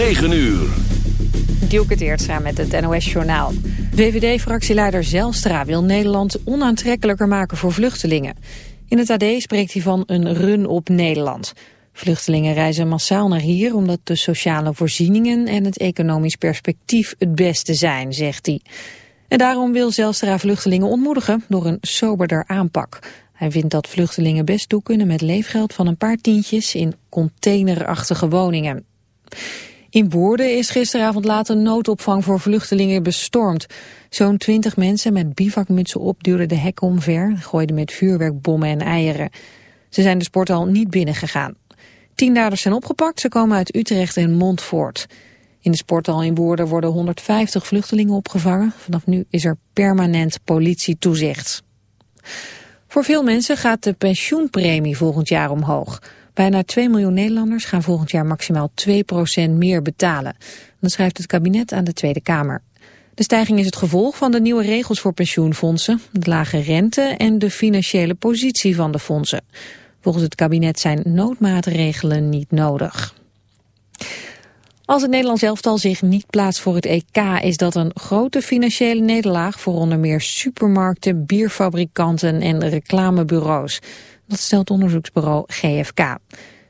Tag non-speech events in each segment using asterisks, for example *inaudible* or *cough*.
9 uur. Dielke Teertstra met het NOS-journaal. VVD-fractieleider Zelstra wil Nederland onaantrekkelijker maken voor vluchtelingen. In het AD spreekt hij van een run op Nederland. Vluchtelingen reizen massaal naar hier omdat de sociale voorzieningen en het economisch perspectief het beste zijn, zegt hij. En daarom wil Zelstra vluchtelingen ontmoedigen door een soberder aanpak. Hij vindt dat vluchtelingen best toe kunnen met leefgeld van een paar tientjes in containerachtige woningen. In Woerden is gisteravond laat een noodopvang voor vluchtelingen bestormd. Zo'n twintig mensen met bivakmutsen op duwden de hekken omver... gooiden met vuurwerkbommen en eieren. Ze zijn de sporthal niet binnengegaan. Tien daders zijn opgepakt, ze komen uit Utrecht en Montfort. In de sporthal in Woerden worden 150 vluchtelingen opgevangen. Vanaf nu is er permanent politietoezicht. Voor veel mensen gaat de pensioenpremie volgend jaar omhoog... Bijna 2 miljoen Nederlanders gaan volgend jaar maximaal 2% meer betalen. Dat schrijft het kabinet aan de Tweede Kamer. De stijging is het gevolg van de nieuwe regels voor pensioenfondsen, de lage rente en de financiële positie van de fondsen. Volgens het kabinet zijn noodmaatregelen niet nodig. Als het Nederlands elftal zich niet plaatst voor het EK... is dat een grote financiële nederlaag voor onder meer supermarkten, bierfabrikanten en reclamebureaus. Dat stelt onderzoeksbureau GFK.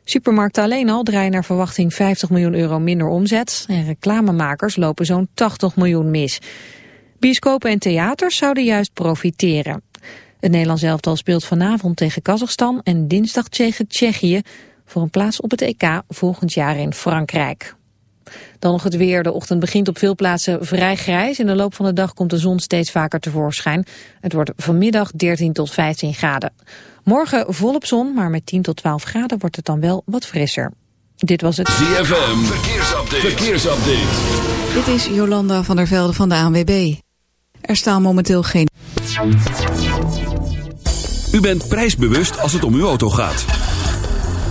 Supermarkten alleen al draaien naar verwachting 50 miljoen euro minder omzet. En reclamemakers lopen zo'n 80 miljoen mis. Bioscopen en theaters zouden juist profiteren. Het Nederlands elftal speelt vanavond tegen Kazachstan en dinsdag tegen Tsjechië... voor een plaats op het EK volgend jaar in Frankrijk. Dan nog het weer. De ochtend begint op veel plaatsen vrij grijs. In de loop van de dag komt de zon steeds vaker tevoorschijn. Het wordt vanmiddag 13 tot 15 graden. Morgen volop zon, maar met 10 tot 12 graden wordt het dan wel wat frisser. Dit was het ZFM. Verkeersupdate. Verkeersupdate. Dit is Jolanda van der Velde van de ANWB. Er staan momenteel geen... U bent prijsbewust als het om uw auto gaat.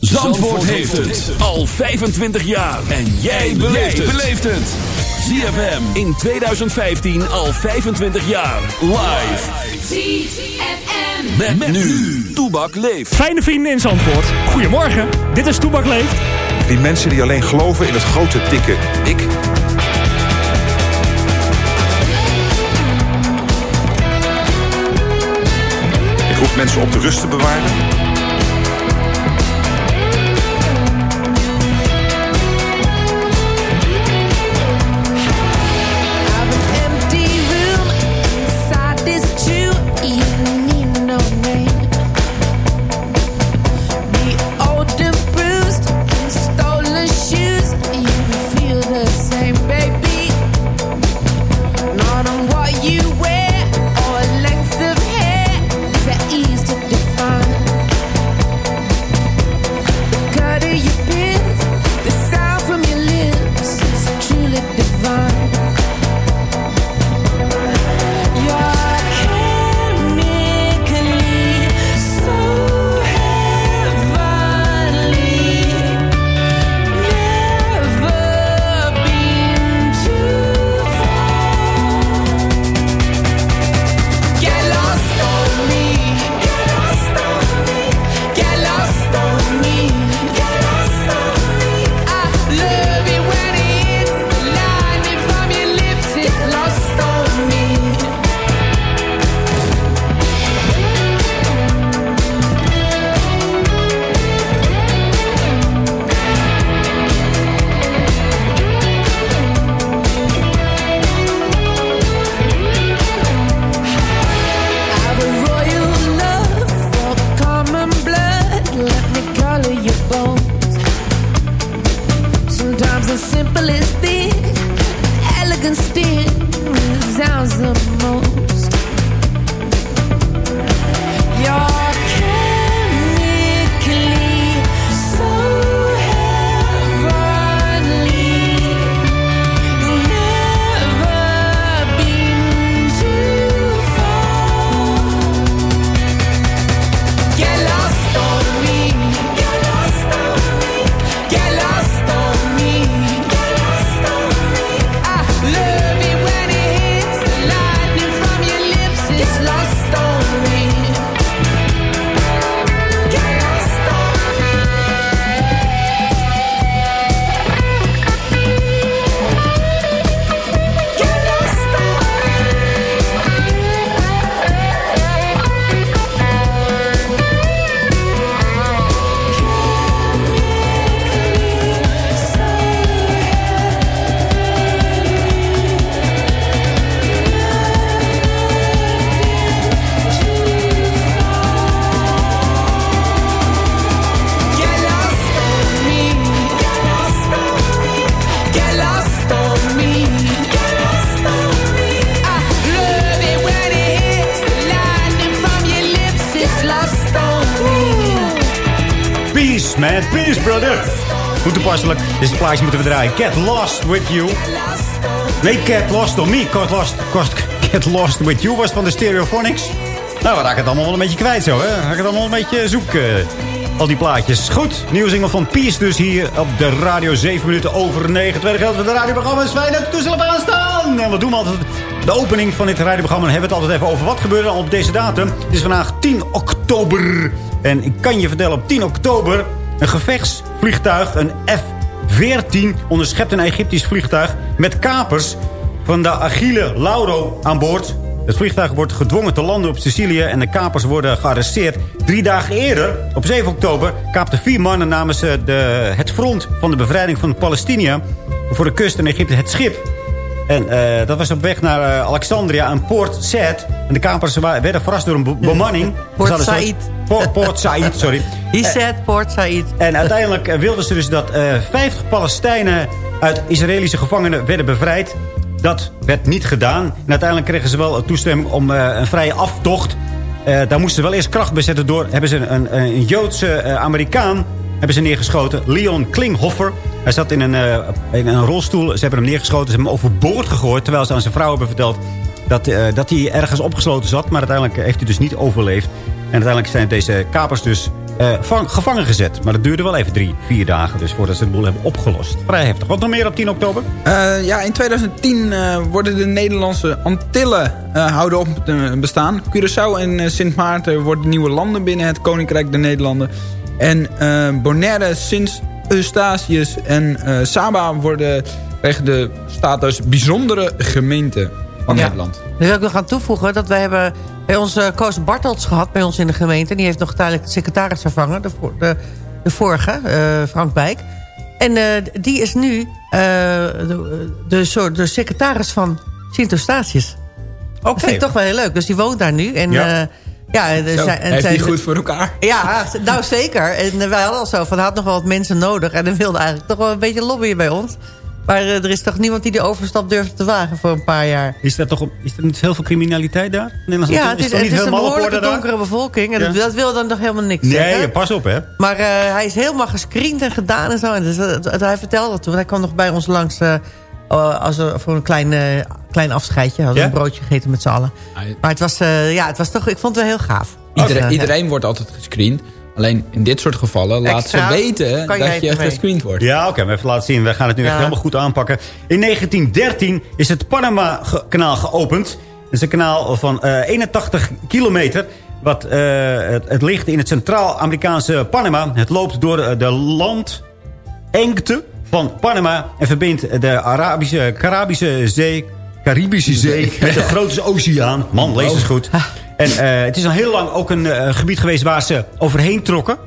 Zandvoort heeft het al 25 jaar. En jij beleeft het. ZFM in 2015 al 25 jaar. Live. ZFM. Met, nu. Toebak leeft. Fijne vrienden in Zandvoort. Goedemorgen. Dit is Toebak leeft. Die mensen die alleen geloven in het grote, dikke ik. Ik roep mensen op de rust te bewaren. Toepasselijk. Deze plaatje moeten we draaien. Get lost with you. Nee, get lost on me. Get lost, get lost with you was van de Stereophonics. Nou, we raken het allemaal wel een beetje kwijt zo, hè. Raken het allemaal een beetje zoeken. Al die plaatjes. Goed, nieuwe single van Peace dus hier op de radio. 7 minuten over 9. Tweede geld voor de radioprogramma. is fijn dat u toestel op aanstaan. En wat doen we altijd? De opening van dit radioprogramma. Dan hebben we het altijd even over wat gebeurde op deze datum. Het is vandaag 10 oktober. En ik kan je vertellen, op 10 oktober... een gevechtsvliegtuig, een F-14... onderschept een Egyptisch vliegtuig... met kapers van de Achille Lauro aan boord... Het vliegtuig wordt gedwongen te landen op Sicilië... en de kapers worden gearresteerd. Drie dagen eerder, op 7 oktober... kaapten vier mannen namens eh, de, het front van de bevrijding van Palestina... voor de kust in Egypte het schip. En eh, dat was op weg naar eh, Alexandria en Port Said. En de kapers werden verrast door een be- bemanning. *laughs* Port Said. Po- Port Said, sorry. *laughs* He said Port Said. En uiteindelijk eh, wilden ze dus dat eh 50 Palestijnen uit Israëlische gevangenen werden bevrijd. Dat werd niet gedaan. En uiteindelijk kregen ze wel toestemming om eh, een vrije aftocht. Eh, daar moesten ze wel eerst kracht bezetten door... hebben ze een, een, een Joodse eh, Amerikaan hebben ze neergeschoten. Leon Klinghoffer. Hij zat in een, eh, in een rolstoel. Ze hebben hem neergeschoten. Ze hebben hem overboord gegooid. Terwijl ze aan zijn vrouw hebben verteld dat, eh, dat hij ergens opgesloten zat. Maar uiteindelijk heeft hij dus niet overleefd. En uiteindelijk zijn deze kapers dus eh, vang- gevangen gezet. Maar dat duurde wel even drie, vier dagen. Dus voordat ze het boel hebben opgelost. Vrij heftig. Wat nog meer op 10 oktober? Ja, in 2010 eh, worden de Nederlandse Antillen houden op te bestaan. Curaçao en Sint Maarten worden nieuwe landen binnen het Koninkrijk der Nederlanden. En Bonaire, Sint Eustatius en eh, Saba worden krijgen de status bijzondere gemeente van Ja. Nederland. Nu wil ik nog aan toevoegen dat wij hebben bij ons eh, Koos Bartels gehad bij ons in de gemeente. Die heeft nog tijdelijk de secretaris vervangen, de, de, de vorige, eh, Frank Bijk. En eh, die is nu eh, de, de, soort, de secretaris van Sint Eustatius. Dat vind ik toch wel heel leuk. Dus die woont daar nu. En, Ja. Ja. ja, en, Zo, zij- en heeft hij goed voor elkaar. Ja, nou zeker. En eh, wij hadden al zo van, hij had nog wel wat mensen nodig. En hij wilde eigenlijk toch wel een beetje lobbyen bij ons. Maar eh, er is toch niemand die de overstap durfde te wagen voor een paar jaar. Is er, toch, is er niet heel veel criminaliteit daar? Nederlands Ja, het is, toch het niet is een behoorlijke daar? donkere bevolking. En Ja. dat, dat wil dan nog helemaal niks Nee, zeggen. pas op hè. Maar eh, hij is helemaal gescreend en gedaan en zo. En dus, hij vertelde dat toen. Hij kwam nog bij ons langs eh, als een, voor een klein, eh, klein afscheidje. Hadden we Ja? een broodje gegeten met z'n allen. Maar het was, eh, ja, het was toch, ik vond het wel heel gaaf. Iedereen, Ja. iedereen wordt altijd gescreend. Alleen in dit soort gevallen laat Extra, ze weten dat je gescreend wordt. Ja, oké, maar even laten zien. We gaan het nu echt helemaal goed aanpakken. In 1913 is het Panama-kanaal geopend. Het is een kanaal van eh, 81 kilometer. Wat, eh, het, het ligt in het Centraal-Amerikaanse Panama. Het loopt door de landengte van Panama... en verbindt de Arabische, Caribische Zee... Caribische Zee met de Grote Oceaan. Man, lees eens goed. En eh, het is al heel lang ook een eh, gebied geweest waar ze overheen trokken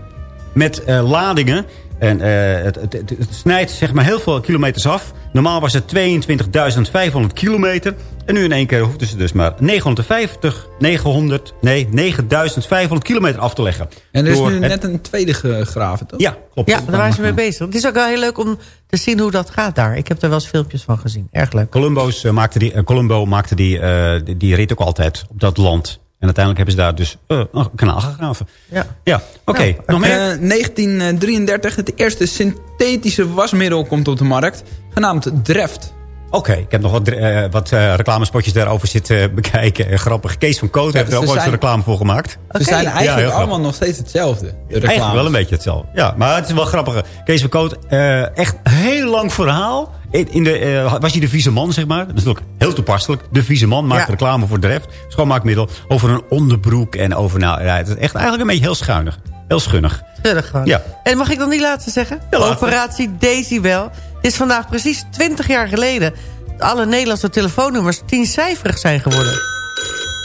met eh, ladingen. En eh, het, het, het, het snijdt zeg maar heel veel kilometers af. Normaal was het 22.500 kilometer. En nu in één keer hoefden ze dus maar 950, 900, nee, 9.500 kilometer af te leggen. En er is nu net een tweede gegraven, toch? Ja, klopt. Ja, daar waren ze mee bezig. Het is ook wel heel leuk om te zien hoe dat gaat daar. Ik heb er wel eens filmpjes van gezien. Erg leuk. Columbo's, eh, maakte die, eh, Columbo maakte die, eh, die, die rit ook altijd op dat land. En uiteindelijk hebben ze daar dus eh, een kanaal gegraven. Ja. Ja, oké. Nog meer? Eh, 1933, het eerste synthetische wasmiddel komt op de markt. Genaamd Dreft. Oké, ik heb nog wat, eh, wat eh, reclamespotjes daarover zitten *laughs* bekijken. Eh, grappig. Kees van Koot heeft er ook ooit zijn- een reclame voor gemaakt. Ze zijn eigenlijk grappig. allemaal nog steeds hetzelfde. de Eigenlijk wel een beetje hetzelfde. Ja, maar het is wel grappig. Kees van Koot, eh, echt heel lang verhaal. In, de, eh, was hij de vieze man, zeg maar. Dat is natuurlijk heel toepasselijk. De vieze man maakt Ja. reclame voor Dreft. Schoonmaakmiddel. Over een onderbroek. En over, nou, ja, het is echt eigenlijk een beetje heel schuinig. Heel schunnig. Schuddig gewoon. Ja. En mag ik dan niet laten zeggen? Ja, laat. Operatie Decibel. Het is vandaag precies 20 jaar geleden... dat alle Nederlandse telefoonnummers tiencijferig zijn geworden.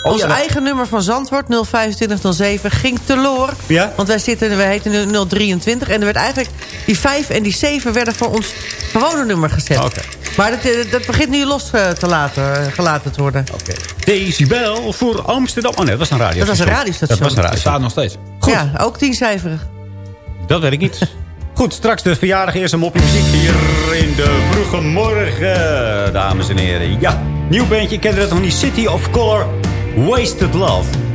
Ons Oh, ja. eigen nummer van Zandvoort, 02507, ging teloor. Ja? Want wij, zitten, wij heten nu 023. En er werd eigenlijk... Die 5 en die 7 werden voor ons gewone nummer gezet. Oké. Maar dat, eh, dat begint nu los eh, te laten, eh, gelaten te worden. Oké. Decibel voor Amsterdam. Oh nee, dat was een radio. Dat was een radiostation. Dat was een Het radio. staat nog steeds. Goed. Ja, ook tiencijferig. Dat weet ik niet. *laughs* Goed, straks de verjaardag eerst een mopje muziek hier in de vroege morgen, dames en heren. Ja, nieuw bandje, kende dat nog niet? City of Color, Wasted Love.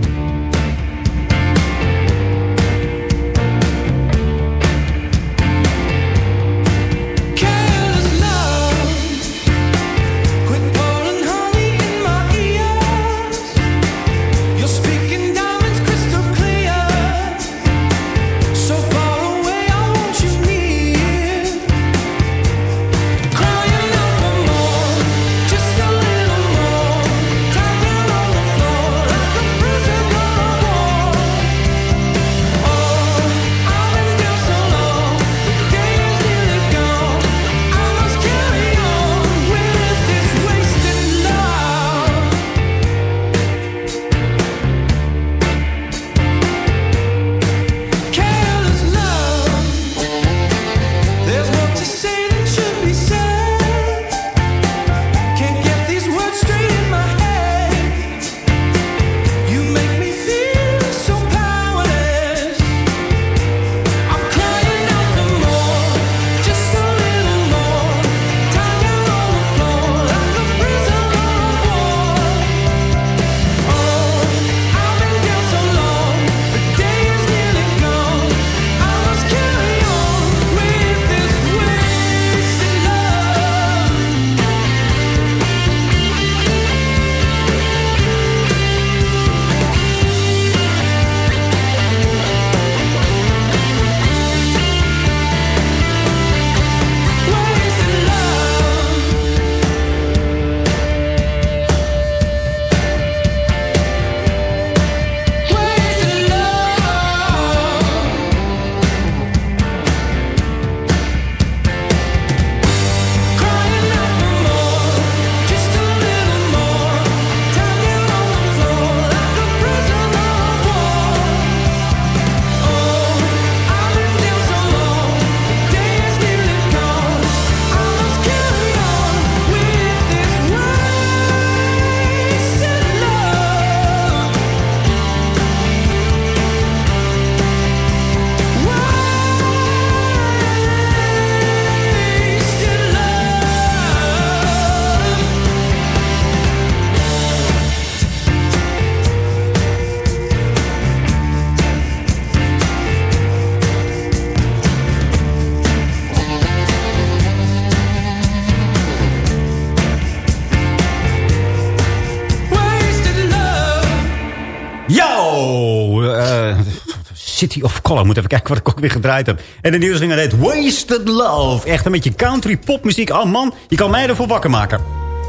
Of Color. Moet even kijken wat ik ook weer gedraaid heb. En de nieuwslinger heet Wasted Love. Echt een beetje country popmuziek. Oh man, je kan mij ervoor wakker maken.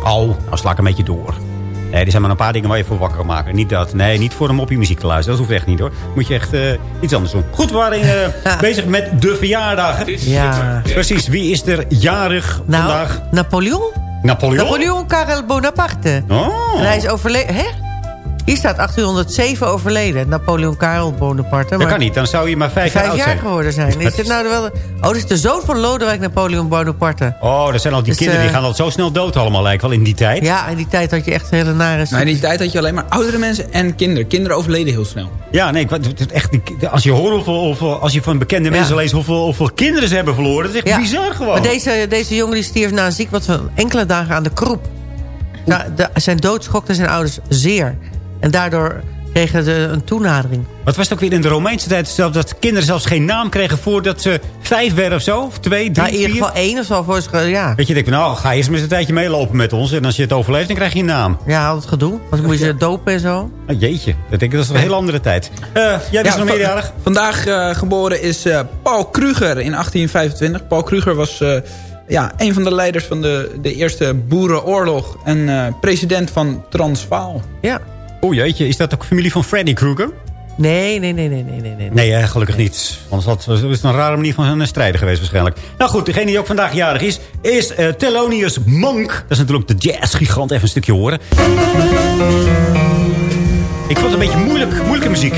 Oh, nou sla ik een beetje door. Nee, er zijn maar een paar dingen waar je voor wakker kan maken. Niet dat. Nee, niet voor een moppie muziek te luisteren. Dat hoeft echt niet hoor. Moet je echt eh, iets anders doen. Goed, we waren eh, *laughs* bezig met de verjaardagen. Ja. Precies, wie is er jarig Nou, vandaag? Napoleon? Napoleon? Napoleon Karel Bonaparte. Oh. En hij is overleden... Hè? Hier staat 1807 overleden. Napoleon Karel Bonaparte. Dat maar kan niet, dan zou je maar vijf, jaar Vijf jaar zijn. geworden zijn. Is dit nou wel... Oh, dit is de zoon van Lodewijk Napoleon Bonaparte. Oh, dat zijn al die Dus, kinderen, die eh, gaan al zo snel dood allemaal, lijkt wel, in die tijd. Ja, in die tijd had je echt hele nare... Nou, in die tijd had je alleen maar oudere mensen en kinderen. Kinderen overleden heel snel. Ja, nee, ik, het is echt, als je hoort hoeveel, hoeveel- als je van bekende Ja. mensen leest hoeveel, hoeveel kinderen ze hebben verloren, dat is echt Ja. bizar gewoon. Maar deze, deze jongen die stierf na een ziekte van enkele dagen aan de kroep. De, zijn dood schokte zijn ouders zeer. En daardoor kregen ze een toenadering. Wat was het ook weer in de Romeinse tijd? zelfs Dat kinderen zelfs geen naam kregen voordat ze vijf werden of zo? Of twee, drie, Nou, in ieder geval één of zo. Voor ze, ja. Dat je denkt, van, nou, ga eerst maar eens een tijdje meelopen met ons. En als je het overleeft, dan krijg je een naam. ja, het gedoe. Want dan moet je *laughs* ze dopen en zo. Oh, jeetje, dat, denk ik, dat is een hele andere tijd. Eh jij bent nog va- meerjarig? Vandaag eh, geboren is eh, Paul Kruger in 1825. Paul Kruger was eh, ja, een van de leiders van de, de eerste boerenoorlog. En eh, president van Transvaal. Ja. Oh jeetje, is dat ook familie van Freddy Krueger? Nee, nee, nee, nee, nee, nee. nee. Nee, eh, gelukkig niet. Anders had, was het een rare manier van hun strijden geweest waarschijnlijk. Nou goed, degene die ook vandaag jarig is, is eh Thelonious Monk. Dat is natuurlijk de jazzgigant. Even een stukje horen. Ik vond het een beetje moeilijk, moeilijke muziek.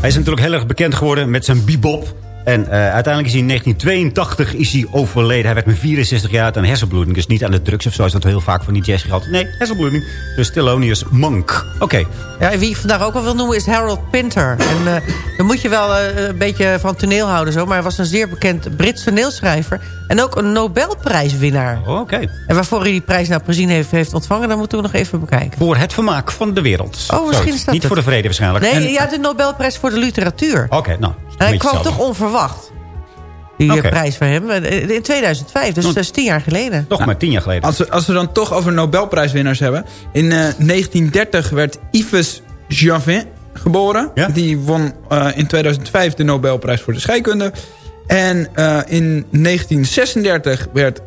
Hij is natuurlijk heel erg bekend geworden met zijn bebop. En eh, uiteindelijk is hij in 1982 is hij overleden. Hij werd met 64 jaar uit een hersenbloeding. Dus niet aan de drugs of zo is dat heel vaak van die jazzgiganten. Nee, hersenbloeding. Dus Thelonious Monk. Oké. Ja, wie ik vandaag ook wel wil noemen is Harold Pinter. En eh, dan moet je wel eh, een beetje van toneel houden. Zo, maar hij was een zeer bekend Brits toneelschrijver. En ook een Nobelprijswinnaar. Oh, Oké. En waarvoor hij die prijs nou precies heeft, heeft ontvangen... dat moeten we nog even bekijken. Voor het vermaak van de wereld. Oh, misschien is dat Niet het. voor de vrede waarschijnlijk. Nee, En- ja, de Nobelprijs voor de literatuur. Oké, nou. En hij kwam toch onverwacht. Die eh, prijs voor hem. eh, In 2005, dus dat is tien jaar geleden. Nog maar tien jaar geleden. Als we, als we dan toch over Nobelprijswinnaars hebben. In eh, 1930 werd Yves Javin geboren. Ja? Die won eh, in 2005 de Nobelprijs voor de scheikunde. En eh, in 1936 werd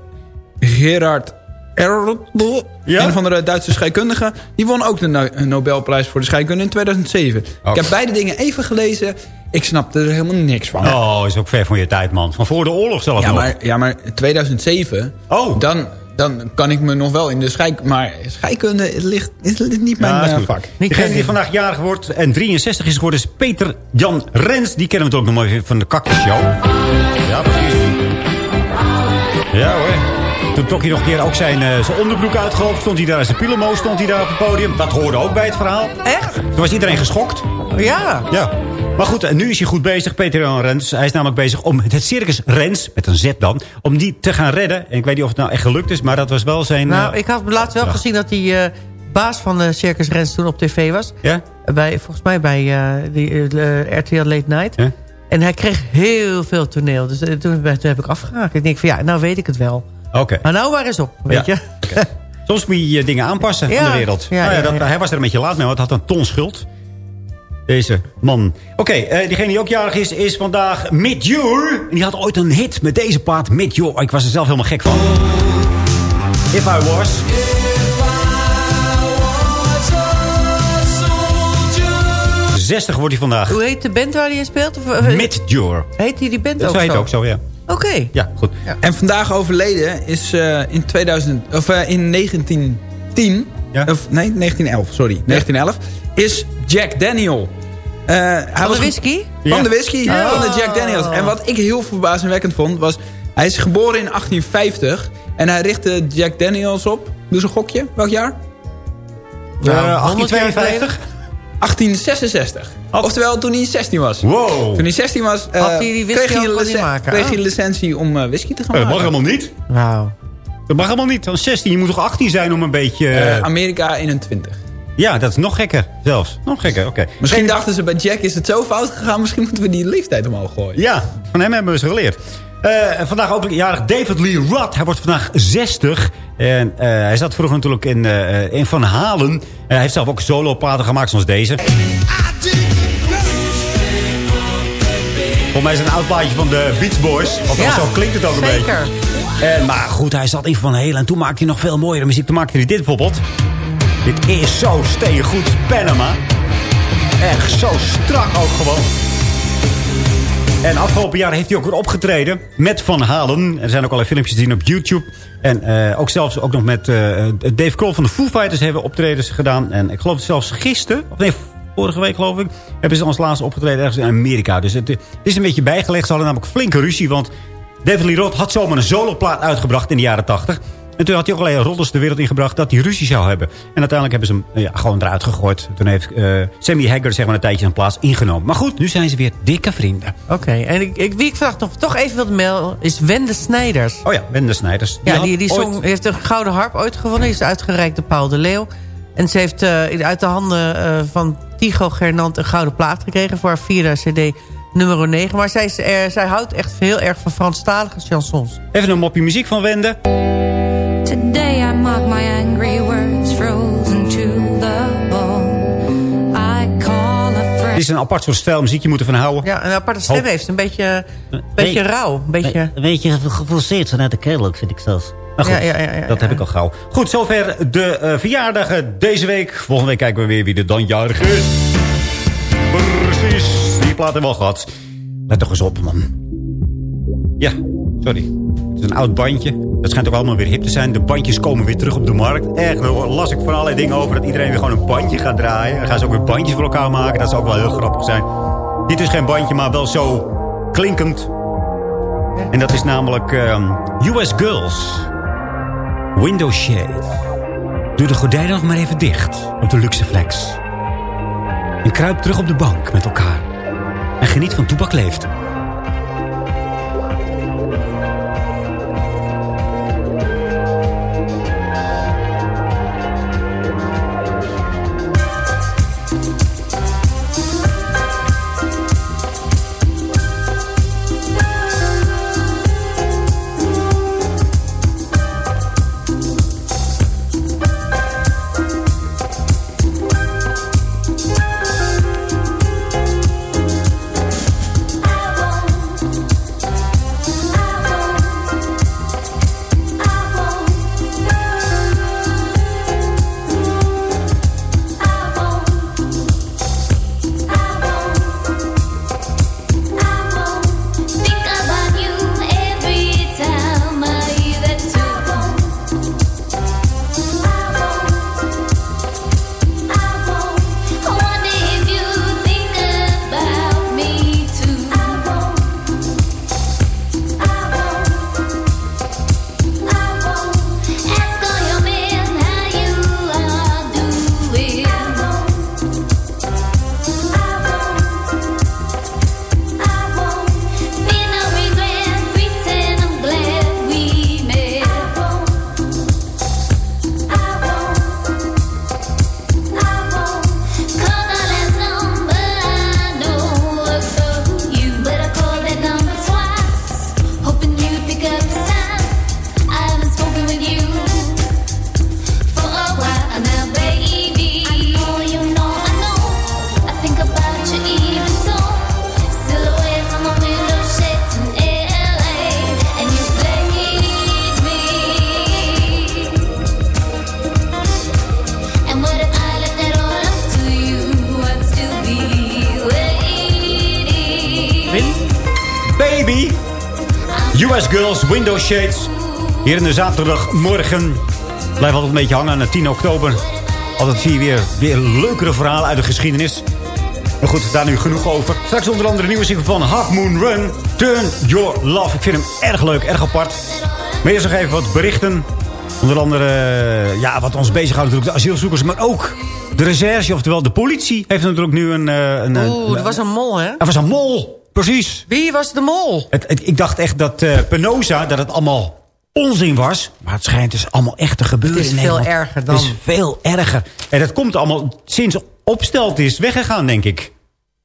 Gerard Ja? een van de Duitse scheikundigen... die won ook de no- Nobelprijs voor de scheikunde in 2007. Oh. Ik heb beide dingen even gelezen. Ik snapte er helemaal niks van. Oh, is ook ver van je tijd, man. Van voor de oorlog zelfs Ja, nog. maar, ja, maar 2007, Oh. dan, dan kan ik me nog wel in de schijk... Maar scheikunde ligt, is ligt niet mijn Ja, is eh, vak. Degene die vandaag jarig wordt en 63 is geworden is Peter Jan Rens. Die kennen we toch nog maar even van de Kakkershow. Ja, precies. Ja hoor. Toen trok hij nog een keer ook zijn, eh, zijn onderbroek uitgehoofd. Stond hij daar als een pilomo, stond hij daar op het podium. Dat hoorde ook bij het verhaal. Echt? Toen was iedereen geschokt. Ja. Ja. Maar goed, en nu is hij goed bezig, Peter Jan Rens. Hij is namelijk bezig om het circus Rens, met een Z dan... om die te gaan redden. En ik weet niet of het nou echt gelukt is, maar dat was wel zijn... Nou, eh, ik had laatst wel ja. gezien dat die eh, baas van de Circus Rens toen op tv was. Ja? Bij, volgens mij bij die, RTL Late Night. Ja? En hij kreeg heel veel toneel. Dus toen, toen heb ik afgehaakt. Ik denk van ja, nou weet ik het wel. Oké. Maar nou waar eens op, weet je. Soms moet je dingen aanpassen aan de wereld. Ja, Nou dat, ja. Hij was er een beetje laat mee, want hij had een ton schuld. Deze man. Oké, eh, diegene die ook jarig is, is vandaag Midjour. En die had ooit een hit met deze paard, Midjour. Oh, ik was er zelf helemaal gek van. If I Was. 60 wordt hij vandaag. Hoe heet de band waar hij in speelt? Eh, Midjour. heet hij die band Dat ook heet zo? ook zo, ja. Oké. Ja, goed. En vandaag overleden is eh, in, 2000, of, eh, in 1910... Ja? Of, nee, 1911, sorry. 1911 is Jack Daniel. Eh, hij Van was de whisky? Van de whisky, Ja. van de Jack Daniels. En wat ik heel verbazingwekkend vond, was... Hij is geboren in 1850 en hij richtte Jack Daniels op. Doe eens een gokje. Welk jaar? Nou, Eh, 100 jaar 1852? 1866. Oftewel toen hij 16 was. Wow. Toen hij 16 was, eh, Had hij die whisky kreeg, hij een maken? Oh. hij een licentie om eh, whisky te gaan Eh, Dat mag maken. helemaal niet. Wauw. Dat mag helemaal niet. Dan 16. Je moet toch 18 zijn om een beetje... Amerika 21. ja, dat is nog gekker zelfs. Nog gekker, oké. Misschien dachten ze bij Jack is het zo fout gegaan. Misschien moeten we die leeftijd omhoog gooien. Ja, van hem hebben we ze geleerd. Eh, en vandaag ook jarig David Lee Roth. Hij wordt vandaag 60. En eh, hij zat vroeger natuurlijk in, eh, in Van Halen. En hij heeft zelf ook solo-platen gemaakt zoals deze. Volgens mij is het een oud plaatje van de Beach Boys. Of Ja, zo klinkt het ook een zeker. beetje. En, maar goed, hij zat in Van Halen. En toen maakte hij nog veel mooiere muziek. Toen maakte hij dit bijvoorbeeld. Dit is zo steengoed Panama. Echt zo strak ook gewoon. En afgelopen jaar heeft hij ook weer opgetreden met Van Halen. Er zijn ook allerlei filmpjes te zien op YouTube. En eh, ook zelfs ook nog met eh, Dave Kroll van de Foo Fighters hebben optredens gedaan. En ik geloof zelfs gisteren, of nee, vorige week geloof ik... hebben ze als laatste opgetreden ergens in Amerika. Dus het, eh, is een beetje bijgelegd. Ze hadden namelijk flinke ruzie, want... David Lee Roth had zomaar een soloplaat uitgebracht in de jaren 80. En toen had hij ook allerlei roddels de wereld ingebracht dat hij ruzie zou hebben. En uiteindelijk hebben ze hem eh, ja, gewoon eruit gegooid. Toen heeft eh, Sammy Hagar zeg maar, een tijdje zijn plaats ingenomen. Maar goed, nu zijn ze weer dikke vrienden. Oké, en ik, ik, wie ik vandaag nog toch even wilde melden is Wende Snijders. Oh ja, Wende Snijders. Ja, die, die ooit- song, heeft een gouden harp ooit gewonnen. Die is uitgereikt door Paul de Leeuw. En ze heeft eh, uit de handen van Tigo Gernand een gouden plaat gekregen... voor haar vierde cd nummer 9. Maar zij, zij houdt echt heel erg van Franstalige chansons. Even een mopje muziek van Wende. Today I mark my angry words frozen to the bone. I call a friend. is een apart soort stijl muziek, je moet ervan houden. Ja, een aparte stem Hoop. heeft. Een beetje, een beetje rauw. Een beetje... Een beetje geforceerd vanuit de keel ook, vind ik zelfs. Maar goed, Ja, ja, ja, ja, dat heb ik al gauw. Goed, zover de eh, verjaardagen deze week. Volgende week kijken we weer wie er dan jarig is. Precies, die plaat hebben we al gehad. Let toch eens op, man. Ja, sorry. Het is een oud bandje. Dat schijnt ook allemaal weer hip te zijn. De bandjes komen weer terug op de markt. Echt, daar las ik van allerlei dingen over... dat iedereen weer gewoon een bandje gaat draaien. Dan gaan ze ook weer bandjes voor elkaar maken. Dat zou ook wel heel grappig zijn. Dit is geen bandje, maar wel zo klinkend. En dat is namelijk ehm, US Girls. Window shade. Doe de gordijnen nog maar even dicht op de luxe flex. En kruip terug op de bank met elkaar. En geniet van leeft. Hier in de zaterdagmorgen. Blijf altijd een beetje hangen aan de 10 oktober. Altijd zie je weer, weer leukere verhalen uit de geschiedenis. Maar goed, daar nu genoeg over. Straks onder andere nieuwe single van Half Moon Run. Turn Your Love. Ik vind hem erg leuk, erg apart. Maar eerst nog even wat berichten. Onder andere, eh, ja, wat ons bezighoudt natuurlijk de asielzoekers. Maar ook de recherche, oftewel de politie, heeft natuurlijk nu een... eh, een Oeh, dat was een mol, hè? Er was een mol, precies. Wie was de mol? Het, het- ik dacht echt dat eh Penosa, dat het allemaal onzin was. Maar het schijnt dus allemaal echt te gebeuren Het is in veel Nederland. erger dan. Het is veel erger. En dat komt allemaal sinds Opstelt is weggegaan, denk ik.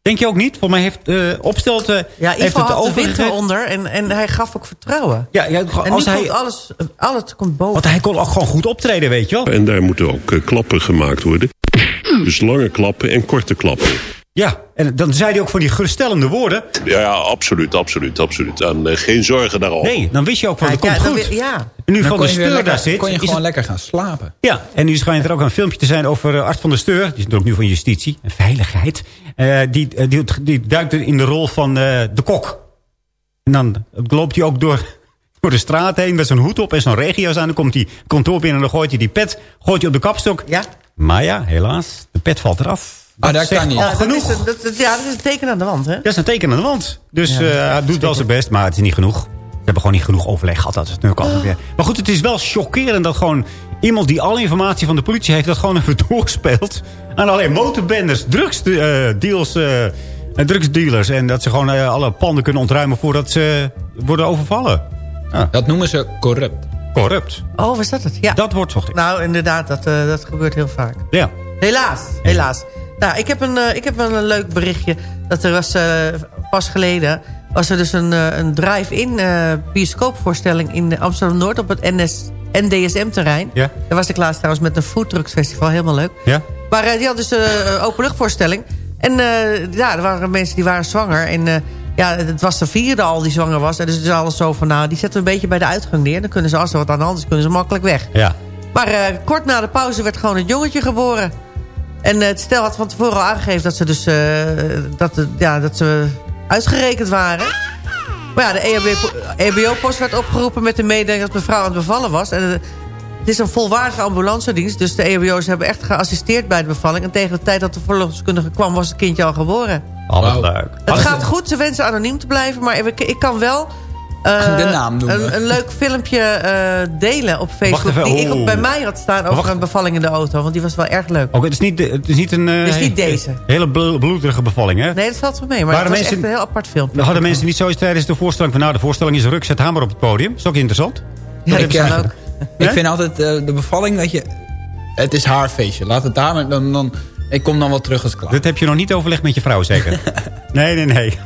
Denk je ook niet? Voor mij heeft uh, Opstelt uh, Ja, heeft Ivo het had de wind eronder en, en hij gaf ook vertrouwen. Ja, ja, En als nu hij, komt alles, alles komt boven. want hij kon ook gewoon goed optreden, weet je wel. En daar moeten ook eh, klappen gemaakt worden. Dus lange klappen en korte klappen. Ja, en dan zei hij ook van die geruststellende woorden. Ja, ja absoluut, absoluut, absoluut. En eh, geen zorgen daarover. Nee, dan wist je ook van, Ja, het komt ja, dan goed. ja. En nu Dan van kon de je weer steur lekker- daar zit... kon je gewoon het- lekker gaan slapen. Ja, en nu schijnt er ook een filmpje te zijn over uh, Art van der Steur. Die is natuurlijk nu van justitie en veiligheid. Uh, die, uh, die, die duikt in de rol van uh, de kok. En dan loopt hij ook door, *laughs* door de straat heen met zijn hoed op en zo'n regio's aan. Dan komt hij kantoor binnen en dan gooit hij die pet gooit hij op de kapstok. Ja. Maar ja, helaas, de pet valt eraf. Ah, dat kan niet. al Ja, dat genoeg. is, een- dat, dat- ja, dat is een teken aan de wand, hè? Dat is een teken aan de wand. Dus Ja, eh, hij doet wel zijn best, maar het is niet genoeg. Ze hebben gewoon niet genoeg overleg gehad. Dat is het nu ook weer. Maar goed, het is wel chockerend dat gewoon iemand die alle informatie van de politie heeft... dat gewoon even *laughs* doorspeelt aan alleen motorbenders, drugsdeals, eh en drugsdealers. En dat ze gewoon eh, alle panden kunnen ontruimen voordat ze worden overvallen. Ja, Dat noemen ze corrupt. corrupt. Oh, was dat het? Ja. Dat wordt toch... Nou, inderdaad, dat, eh, dat gebeurt heel vaak. Ja. Helaas, helaas. Nou, ik heb een, eh, ik heb wel een leuk berichtje. Dat er was eh, pas geleden... was er dus een, eh, een drive-in bioscoopvoorstelling in Amsterdam-Noord... op het NS, NDSM-terrein. Ja. Daar was ik laatst trouwens met een foodtrucksfestival. Helemaal leuk. Ja? Maar die had dus een openluchtvoorstelling. En ja, er waren mensen die waren zwanger. En ja, het was de vierde al die zwanger was. En dus het is alles zo van, nou, die zetten we een beetje bij de uitgang neer. Dan kunnen ze, als er wat aan de hand is, kunnen ze makkelijk weg. Ja. Maar kort na de pauze werd gewoon het jongetje geboren. En eh, het stel had van tevoren al aangegeven dat ze dus eh, dat, eh, ja, dat ze uitgerekend waren. Maar ja, de E EHBO-post werd opgeroepen met de mededeling dat mevrouw aan het bevallen was. En, het is een volwaardige ambulancedienst, dus de EHBO's hebben echt geassisteerd bij de bevalling. En tegen de tijd dat de verloskundige kwam, was het kindje al geboren. Wauw. leuk. Het gaat goed, ze wensen anoniem te blijven, maar ik kan wel... eh, De naam noemen. Een, een leuk filmpje eh, delen op Facebook. even, die ik oh. op bij mij had staan over Wacht. een bevalling in de auto. Want die was wel erg leuk. Oké, het is niet, de- het is niet een... eh, Het is niet deze. Hele blo- bloederige bevalling, hè? Nee, dat valt wel mee. Maar het was mensen- echt een heel apart filmpje. Hadden mensen niet zoiets tijdens de voorstelling van... nou, de voorstelling is ruk, zet hamer op het podium. is ook interessant. Ja, dat Ik, ook. Ik vind altijd de bevalling dat je... Het is haar feestje. Laat het daar... maar Dan, dan, ik kom dan wel terug als klaar. Dit heb je nog niet overlegd met je vrouw, zeker? *laughs* nee, nee, nee.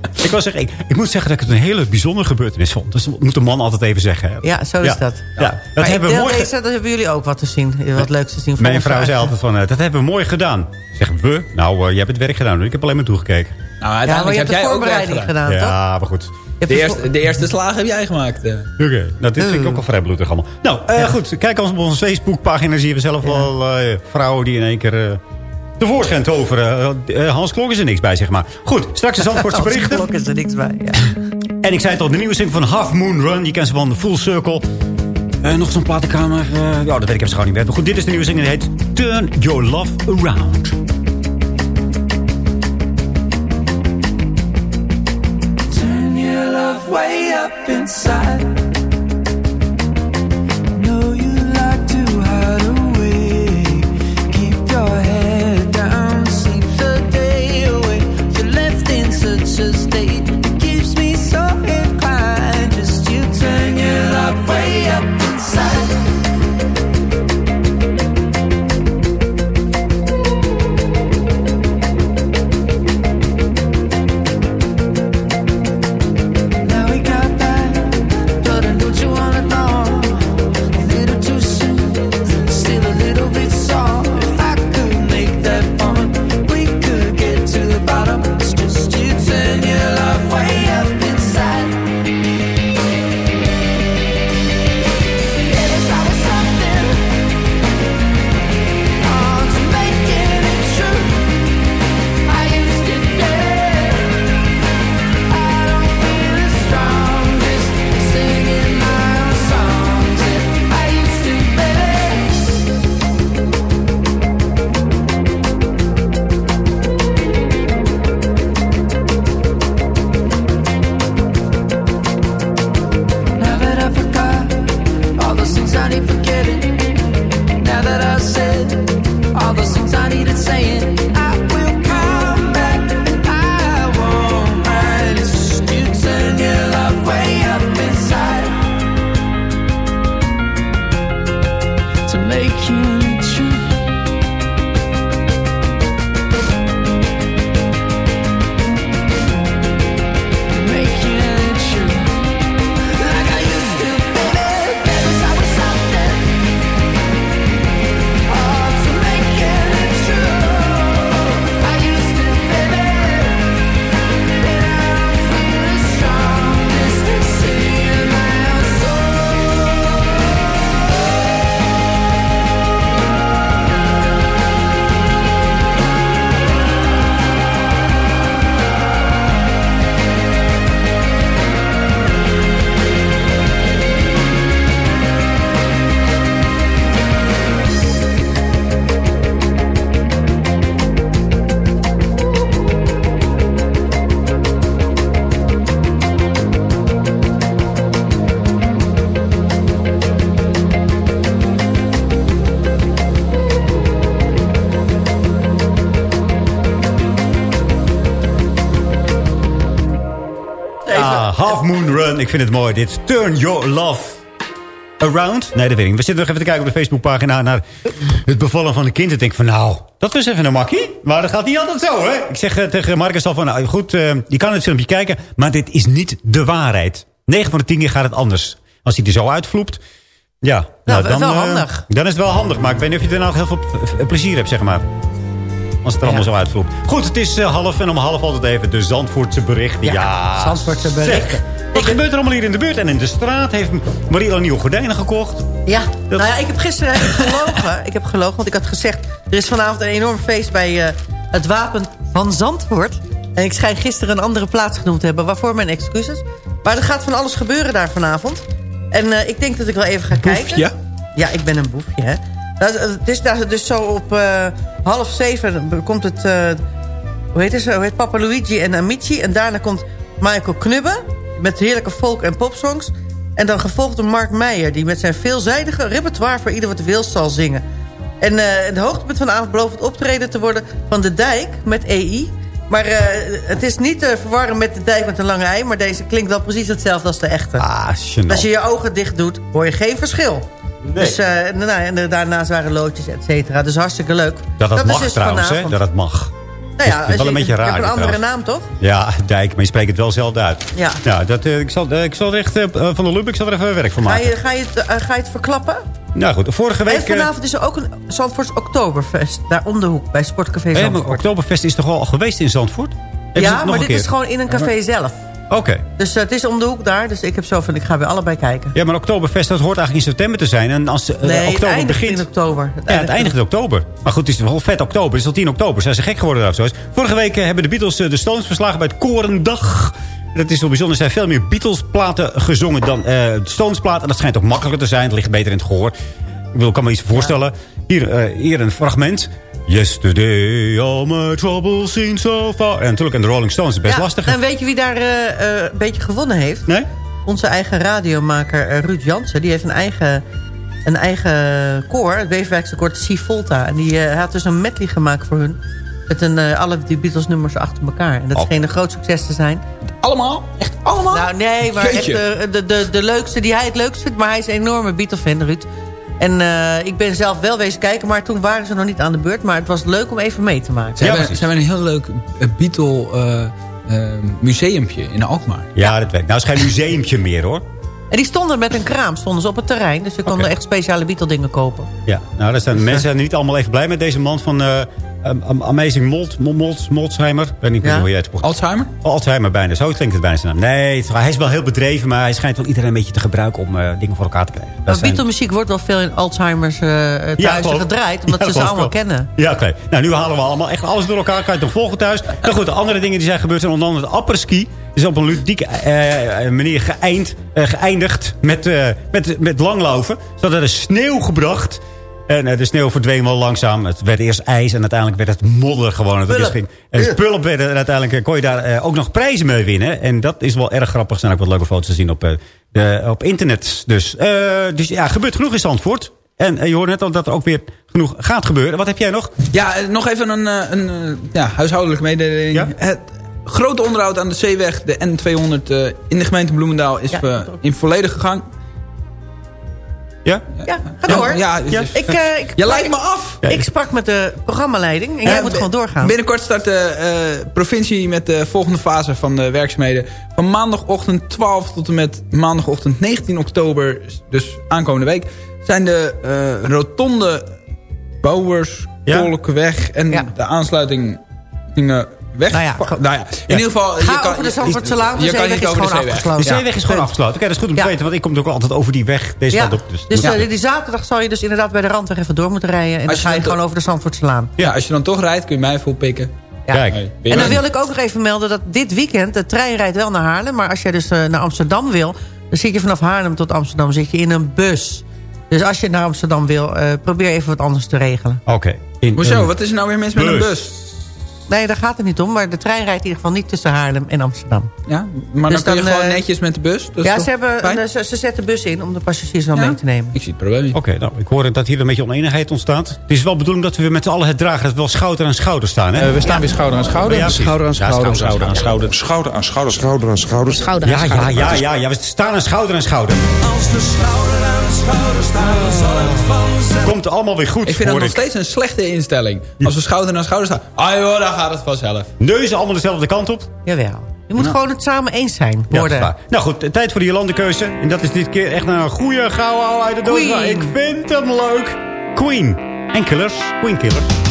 *laughs* Ik, wil zeggen, ik, ik moet zeggen dat ik het een hele bijzondere gebeurtenis vond. Dus dat moet een man altijd even zeggen. hè. Ja, zo is Ja. dat. Ja, dat hebben we mooi... dat hebben jullie ook wat te zien. Wat leuks te zien. voor Mijn vrouw zei altijd van, eh, dat hebben we mooi gedaan. Zeggen we? Nou, eh, je hebt het werk gedaan. Ik heb alleen maar toegekeken. Nou, Ja, maar uiteindelijk je heb hebt de jij ook werk gedaan. gedaan, toch? Ja, maar goed. De eerste, de eerste slagen heb jij gemaakt. eh. Oké, nou dit vind ik ook al vrij bloedig allemaal. Nou, eh, goed. Kijk ons op onze Facebookpagina. Zien we zelf wel eh, vrouwen die in één keer eh tevoorschijn toveren. Eh, eh, Hans Klok is er niks bij, zeg maar. Goed, straks de *laughs* Zandvoortse berichten. klok is er niks bij. Ja. En ik zei het al, de nieuwe zin van Half Moon Run. Je kent ze van Full Circle. Eh, nog zo'n platenkamer. eh, ja, dat weet ik even gewoon niet meer. Maar goed, dit is de nieuwe zin en die heet Turn Your Love Around. Turn your love way up inside. Half Moon Run. Ik vind het mooi. Dit Turn Your Love Around. Nee, dat weet ik. We zitten nog even te kijken op de Facebookpagina naar het bevallen van een kind. Ik denk van nou, dat was even een makkie. Maar dat gaat niet altijd zo, hè? Ik zeg eh, tegen Marcus al van, nou goed, eh, je kan het filmpje kijken. Maar dit is niet de waarheid. 9 van de 10 keer gaat het anders. Als hij er zo uitvloept. Ja, nou, wel dan, eh, handig. dan is het wel handig. Maar ik weet niet of je er nou heel veel plezier hebt, zeg maar. Als het er allemaal zo uitvloept. Goed, het is eh, half en om half altijd even de Zandvoortse berichten. Ja, Zandvoortse berichten. Wat gebeurt er allemaal hier in de buurt? En in de straat heeft Marie al nieuwe gordijnen gekocht. Ja, nou ja, ik heb gisteren gelogen. ik heb gelogen, want ik had gezegd... er is vanavond een enorm feest bij eh, het Wapen van Zandvoort. En ik schijn gisteren een andere plaats genoemd te hebben. Waarvoor mijn excuses. Maar er gaat van alles gebeuren daar vanavond. En eh, ik denk dat ik wel even ga kijken. Ja? Ja, ik ben een boefje, hè. Nou, het is daar dus zo op eh, half zeven komt het... eh, hoe heet het, zo? hoe heet Papa Luigi en Amici. En daarna komt Michael Knubbe met heerlijke folk- en popsongs. En dan gevolgd door Mark Meijer... die met zijn veelzijdige repertoire voor ieder wat wil zal zingen. En eh het hoogtepunt van de avond belooft het optreden te worden van De Dijk met EI. Maar eh, het is niet te verwarren met De Dijk met een lange ei... maar deze klinkt wel precies hetzelfde als de echte. Ah. Als je je ogen dicht doet, hoor je geen verschil. Nee. Dus, eh, en daarnaast waren loodjes, et cetera. Dus hartstikke leuk. Dat dat, mag dus trouwens, hè? Dat dat mag. Nou ja, Dat is wel je, een beetje je raar, hebt een andere trouwens. naam, toch? Ja, Dijk, maar je spreekt het wel zelf uit. Ja. Nou, dat, eh, ik, zal, eh, ik zal er echt, van de loop, ik zal er even werk van Ga maken. je, ga, je het, ga je het verklappen? Nou goed, vorige week... En vanavond is er ook een Zandvoorts Oktoberfest. Daar om de hoek, bij Sportcafé Zandvoort. Oktoberfest is toch al geweest in Zandvoort? Hebben ja, het maar dit keer? is gewoon in een café zelf. Oké. Dus eh, het is om de hoek daar. Dus ik heb zo van, ik ga weer allebei kijken. Ja, maar Oktoberfest, dat hoort eigenlijk in september te zijn. En als eh, nee, het oktober eindigt begint... in oktober. Het Ja, het eindigt in oktober. Maar goed, het is wel vet oktober. Het is al 10 oktober. Zijn ze gek geworden daar zo is. Vorige week eh, hebben de Beatles de Stones verslagen bij het Korendag. Dat is wel bijzonder. Er zijn veel meer Beatles-platen gezongen dan eh Stones-platen. En dat schijnt ook makkelijker te zijn. Het ligt beter in het gehoor. Ik wil, kan me iets voorstellen. Hier, eh, hier een fragment. Yesterday all my troubles seem so far. En natuurlijk, en de Rolling Stones is best Ja, lastig. En weet je wie daar eh, eh, een beetje gewonnen heeft? Nee? Onze eigen radiomaker Ruud Jansen. Die heeft een eigen, een eigen koor. Het Beverwijkse koor C Volta. En die eh, had dus een medley gemaakt voor hun. Met een, alle die Beatles nummers achter elkaar. En dat Oh. scheen een groot succes te zijn. Allemaal? Echt allemaal? Nou nee, maar echt de, de, de, de leukste die hij het leukst vindt. Maar hij is een enorme Beatle-fan, Ruud. En eh, ik ben zelf wel wezen kijken, maar toen waren ze nog niet aan de beurt. Maar het was leuk om even mee te maken. Ze, hebben, ze hebben een heel leuk eh, Beatle eh, eh, museumpje in Alkmaar. Ja, dat weet ik. Nou, het is geen museumpje meer, hoor. En die stonden met een kraam, stonden ze op het terrein. Dus je kon Oké. er echt speciale Beatle dingen kopen. Ja, nou, daar zijn, Dus, mensen zijn niet allemaal even blij met deze man van eh, um, Amazing Mold, Mold, Moldsheimer. Ik weet niet Ja. hoe je het spreekt. Alzheimer? Alzheimer bijna, zo klinkt het bijna zijn naam. Nee, hij is wel heel bedreven, maar hij schijnt wel iedereen een beetje te gebruiken om eh, dingen voor elkaar te krijgen. Dat Maar zijn- Beatle-muziek wordt wel veel in Alzheimer's eh thuis gedraaid. Omdat Ja, ze ze allemaal kennen. Ja, oké. Nou, nu halen we allemaal echt alles door elkaar. Kan je het volgen thuis? Nou goed, de andere dingen die zijn gebeurd zijn onder andere het apperski. is op een ludieke eh, manier geëind, geëindigd met, eh, met, met langlopen. Ze hadden er sneeuw gebracht. En eh, de sneeuw verdween wel langzaam. Het werd eerst ijs en uiteindelijk werd het modder gewoon. Het Pulp. dus ging, en het pulp werd en uiteindelijk eh, kon je daar eh, ook nog prijzen mee winnen. En dat is wel erg grappig. Er zijn ook wat leuke foto's te zien op, de, op internet. Dus, dus ja, gebeurt genoeg in Zandvoort. En je hoort net al dat er ook weer genoeg gaat gebeuren. Wat heb jij nog? Ja, nog even een, een ja, huishoudelijke mededeling. Ja? Het grote onderhoud aan de zeeweg, de N200 eh, in de gemeente Bloemendaal, is Ja, in volledige gang. Ja? Ja, ga door. Ja, Ja, ik, eh, ik, Je lijkt me af! ik sprak met de programmaleiding. En jij Ja, moet gewoon doorgaan. Binnenkort start de eh, provincie met de volgende fase van de werkzaamheden. Van maandagochtend 12 tot en met maandagochtend 19 oktober, dus aankomende week... zijn de eh, rotonde Bouwers, Ja. Kolkweg en Ja. de aansluiting gingen weg. Nou ja, nou ja, in ieder geval... Ga je kan, over de Zandvoortse Laan, de je kan zeeweg is de gewoon afgesloten. De zeeweg is gewoon afgesloten. Oké, dat is goed om te weten. Want ik kom ook altijd over die weg deze Ja, kant op. Dus, dus ja. eh, die zaterdag zal je dus inderdaad bij de randweg even door moeten rijden. En dan ga je dan gewoon over de Zandvoortse Laan. Ja, als je dan toch rijdt kun je mij volpikken. Ja. Kijk. En dan wil ik ook nog even melden dat dit weekend... de trein rijdt wel naar Haarlem... maar als jij dus eh, naar Amsterdam wil... dan zit je vanaf Haarlem tot Amsterdam zit je in een bus. Dus als je naar Amsterdam wil... eh, probeer even wat anders te regelen. Oké. In Hoezo? een Wat is er nou weer mis met een bus. Nee, daar gaat het niet om. Maar de trein rijdt in ieder geval niet tussen Haarlem en Amsterdam. Ja, maar Dus dan kun je dan, gewoon eh, netjes met de bus. Ja, ze, hebben, ze, ze zetten bus in om de passagiers wel Ja? mee te nemen. Ik zie het probleem niet. Oké, nou, ik hoor dat hier een beetje oneenigheid ontstaat. Het is wel de bedoeling dat we weer met z'n allen het dragen. Dat we wel schouder aan schouder staan, hè? Eh, we staan weer schouder aan schouder. Ja, schouder aan Ja, schouder. schouder aan schouder. Schouder aan schouder, schouder aan schouder. Schouder Ja, ja, ja, ja, ja. We staan aan schouder aan schouder. Als we schouder aan schouder staan, dan zal het vanzelf. Komt allemaal weer goed, Ik vind dat nog steeds een slechte instelling. Als we schouder aan schouder staan. Gaat het vanzelf. Neuzen allemaal dezelfde kant op. Jawel. Je moet gewoon het samen eens zijn Ja, dat is worden. waar. Nou goed, tijd voor de Jolandekeuze. En dat is dit keer echt een goede gouden uit de doos. Queen. Ik vind hem leuk. Queen. En Killers. Queen Killers.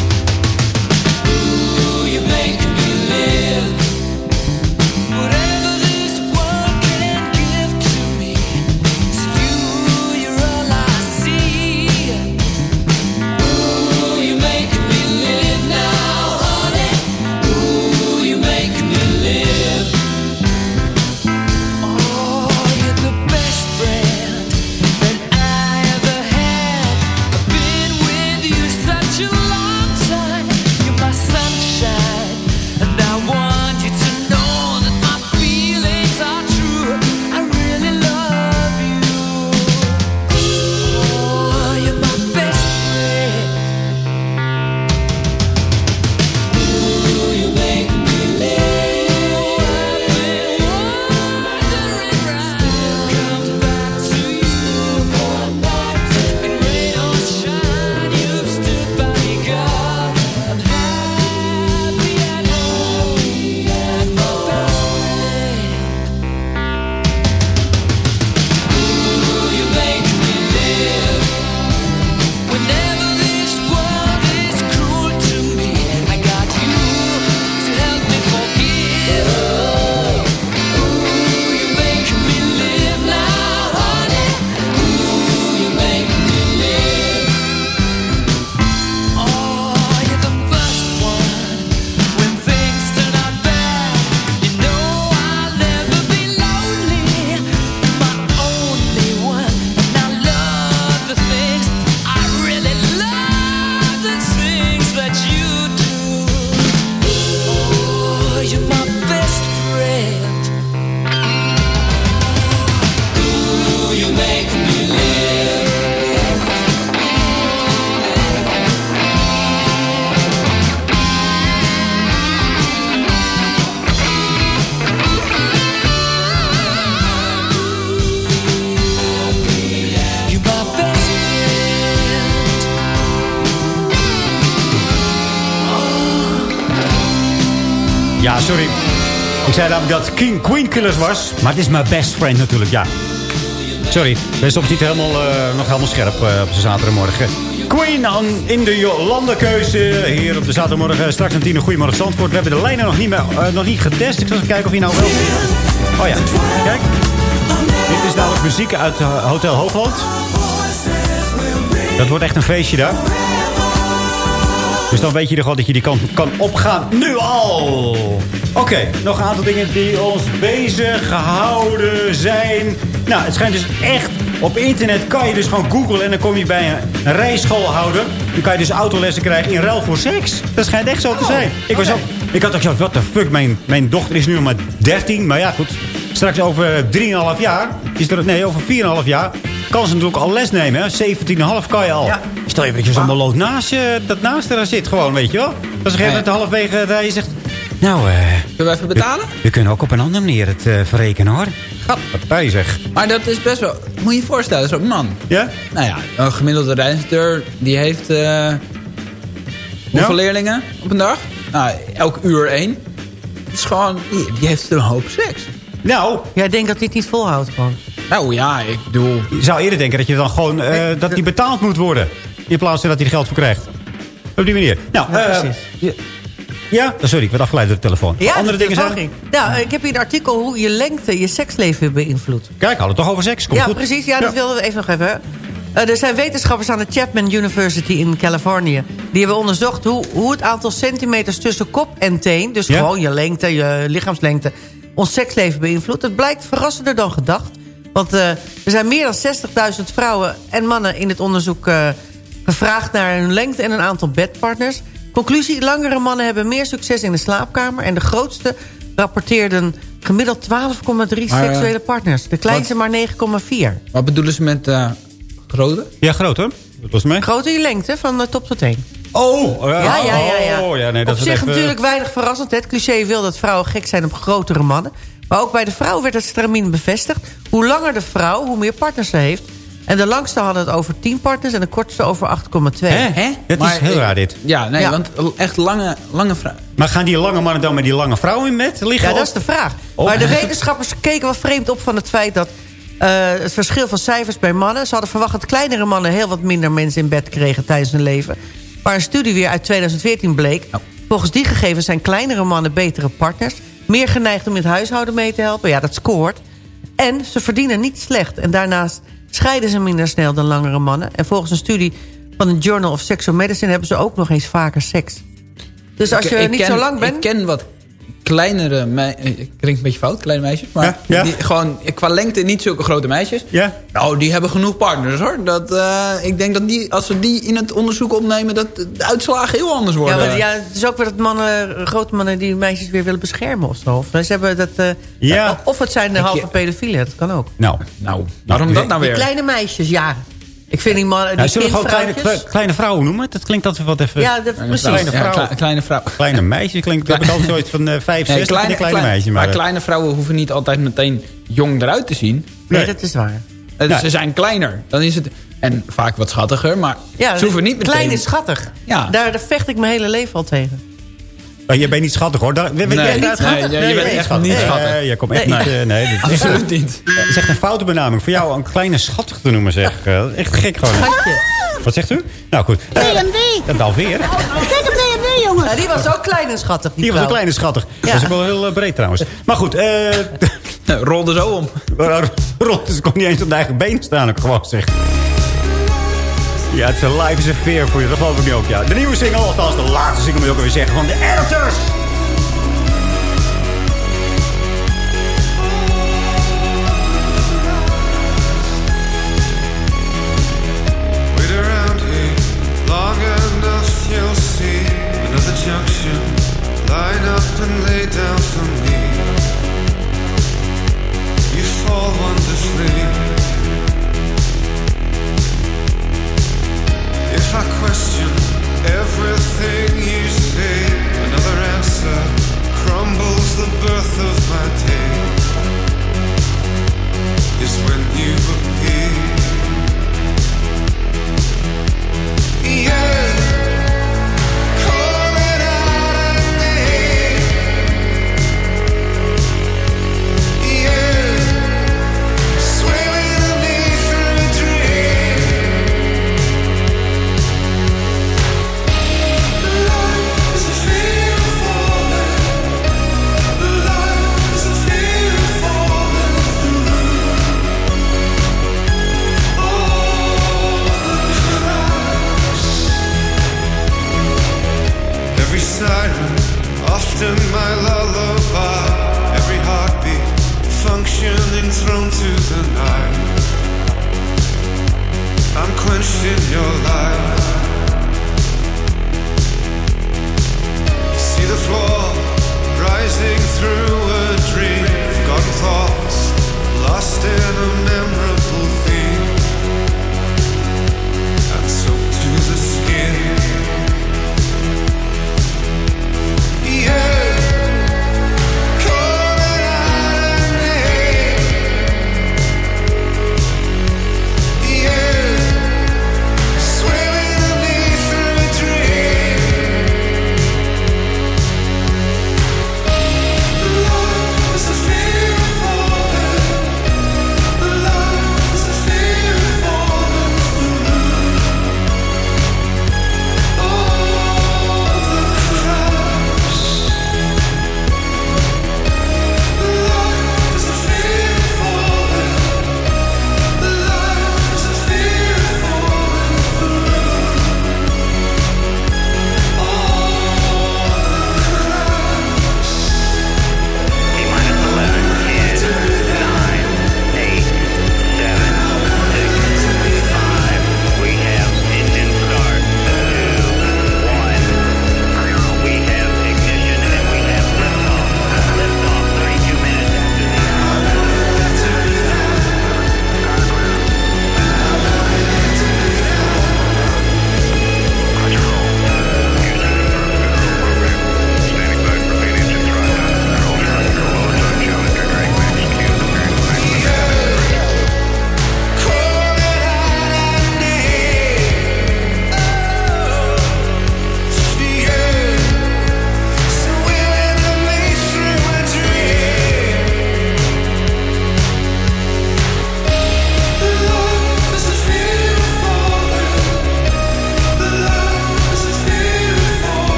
Ja, sorry. Ik zei namelijk dat King Queen Killers was. Maar het is mijn best friend natuurlijk, ja. Sorry, ik ben soms niet helemaal, eh, nog helemaal scherp eh, op de zaterdagmorgen. Queen in de Jolandekeuze. Hier op de zaterdagmorgen. Straks een tien. Goedemorgen Zandvoort. We hebben de lijnen nog niet, meer, eh, nog niet getest. Ik zal even kijken of hij nou wel... Oh ja, kijk. Dit is namelijk muziek uit Hotel Hoogland. Dat wordt echt een feestje daar. Dus dan weet je er gewoon dat je die kant kan opgaan. Nu al! Oké, nog een aantal dingen die ons bezig gehouden zijn. Nou, het schijnt dus echt... Op internet kan je dus gewoon googlen en dan kom je bij een, rijschoolhouder. Dan kan je dus autolessen krijgen in ruil voor seks. Dat schijnt echt zo te zijn. Ik, was ook, ik had ook zo, what the fuck, mijn, mijn dochter is nu maar 13. Maar ja, goed. Straks over 3,5 jaar, is er, nee, over 4,5 jaar... kan ze natuurlijk al les nemen. hè. 17,5 kan je al. Stel je dat je zo'n maloot naast je, dat naast haar zit gewoon, weet je wel. Dat is een gegeven moment halverwege dat je zegt... Nou, eh... Kunnen we even betalen? We, we kunnen ook op een andere manier het eh, verrekenen, hoor. Gat, wat bij zeg. Maar dat is best wel... Moet je je voorstellen, zo'n man. Ja? Nou ja, een gemiddelde reiziger die heeft... eh hoeveel leerlingen op een dag? Nou, elk uur één. Het is gewoon... Die, die heeft een hoop seks. Nou... Jij denkt dat dit niet volhoudt gewoon? Nou ja, ik bedoel... Je zou eerder denken dat je dan gewoon... eh, dat die betaald moet worden. In plaats van dat hij er geld voor krijgt. Op die manier. Nou, Ja, eh, precies. ja, ja, sorry, ik werd afgeleid door de telefoon. Ja, Andere de dingen zijn... ging. Nou, ik heb hier een artikel hoe je lengte je seksleven beïnvloedt. Kijk, hadden het toch over seks. Komt ja, goed. precies. Ja, dat wilden we even nog even. Eh, er zijn wetenschappers aan de Chapman University in Californië. Die hebben onderzocht hoe, hoe het aantal centimeters tussen kop en teen... dus Ja? gewoon je lengte, je lichaamslengte... ons seksleven beïnvloedt. Het blijkt verrassender dan gedacht. Want eh, er zijn meer dan 60.000 vrouwen en mannen in het onderzoek... eh, gevraagd naar hun lengte en een aantal bedpartners. Conclusie, langere mannen hebben meer succes in de slaapkamer... en de grootste rapporteerden gemiddeld 12,3 Maar, eh, seksuele partners. De kleinste maar 9,4. Wat bedoelen ze met eh grote? Ja, groot hoor. Dat was mij. Grote in lengte, van de top tot teen. Oh, Ja, ja, ja. ja. Oh, ja nee, dat op is zich even- natuurlijk weinig verrassend. Het cliché wil dat vrouwen gek zijn op grotere mannen. Maar ook bij de vrouw werd het stramien bevestigd. Hoe langer de vrouw, hoe meer partners ze heeft. En de langste hadden het over 10 partners en de kortste over 8,2. Hè? Dat is heel raar dit. Ja, nee, Ja. want echt lange, lange vrouw. Maar gaan die lange mannen dan met die lange vrouwen in bed liggen? Ja, dat is de vraag. Oh. Maar de wetenschappers keken wel vreemd op van het feit dat... eh, het verschil van cijfers bij mannen. Ze hadden verwacht dat kleinere mannen heel wat minder mensen in bed kregen tijdens hun leven. Maar een studie weer uit 2014 bleek. Volgens die gegevens zijn kleinere mannen betere partners. Meer geneigd om in het huishouden mee te helpen. Ja, dat scoort. En ze verdienen niet slecht. En daarnaast scheiden ze minder snel dan langere mannen. En volgens een studie van de Journal of Sexual Medicine... hebben ze ook nog eens vaker seks. Dus als Ik- je ik niet ken- zo lang bent... Ik ken wat kleinere meisjes. Klinkt een beetje fout, kleine meisjes. Maar Ja, ja. Die, gewoon qua lengte niet zulke grote meisjes. Ja. Nou, die hebben genoeg partners hoor. Dat, eh, ik denk dat die, als we die in het onderzoek opnemen... dat de uitslagen heel anders worden. Ja, want ja, het is ook weer dat mannen, grote mannen die meisjes weer willen beschermen of zo. Of ze hebben dat, eh, Ja. Of het zijn de halve pedofielen, dat kan ook. Nou, nou, waarom dat nou Die weer? kleine meisjes, ja. Ik vind die mannen, die zullen we gewoon kleine, vrouwen noemen? Dat klinkt altijd wat even... Ja, dat, precies. Kleine Ja, vrouw. kle- kleine vrouw. Kleine meisje klinkt... Dat heb ik altijd zoiets van eh, vijf, zes. Nee, kleine, kleine meisje. Maar, maar eh, kleine vrouwen hoeven niet altijd meteen jong eruit te zien. Nee, Nee. dat is waar. Eh, Nee. Ze zijn kleiner. Dan is het, en vaak wat schattiger, maar Ja, ze hoeven niet meteen... klein is schattig. Ja. Daar, daar vecht ik mijn hele leven al tegen. Oh, je bent niet schattig hoor. Daar, Nee, jij- nee, schattig? je- je Nee, bent nee, echt schattig. niet Nee, schattig. eh, je komt echt Nee. niet... eh, nee, dat is, Absoluut niet. dat is echt een foute benaming. Voor jou een kleine schattig te noemen, zeg. Eh, echt gek gewoon. Schatje. Wat zegt u? Nou goed. Eh, BMW. Dat alweer. Kijk op BMW, jongens. Ja, die was ook klein en schattig, die, Die was een vrouw. kleine schattig. Ja. Dat is ook wel heel eh, breed trouwens. Maar goed, eh *laughs* Rolde zo om. *laughs* Rot, dus kon niet eens op de eigen benen staan, ik gewoon zeg. Ja, het is een live is een veer voor je, dat geloof ik niet ook. Ja. De nieuwe single, althans de laatste single moet je ook weer zeggen, van de Editors. Line up and down for me. You fall wonderfully. If I question everything you say, another answer crumbles the birth of my day. Is when you appear. Yeah,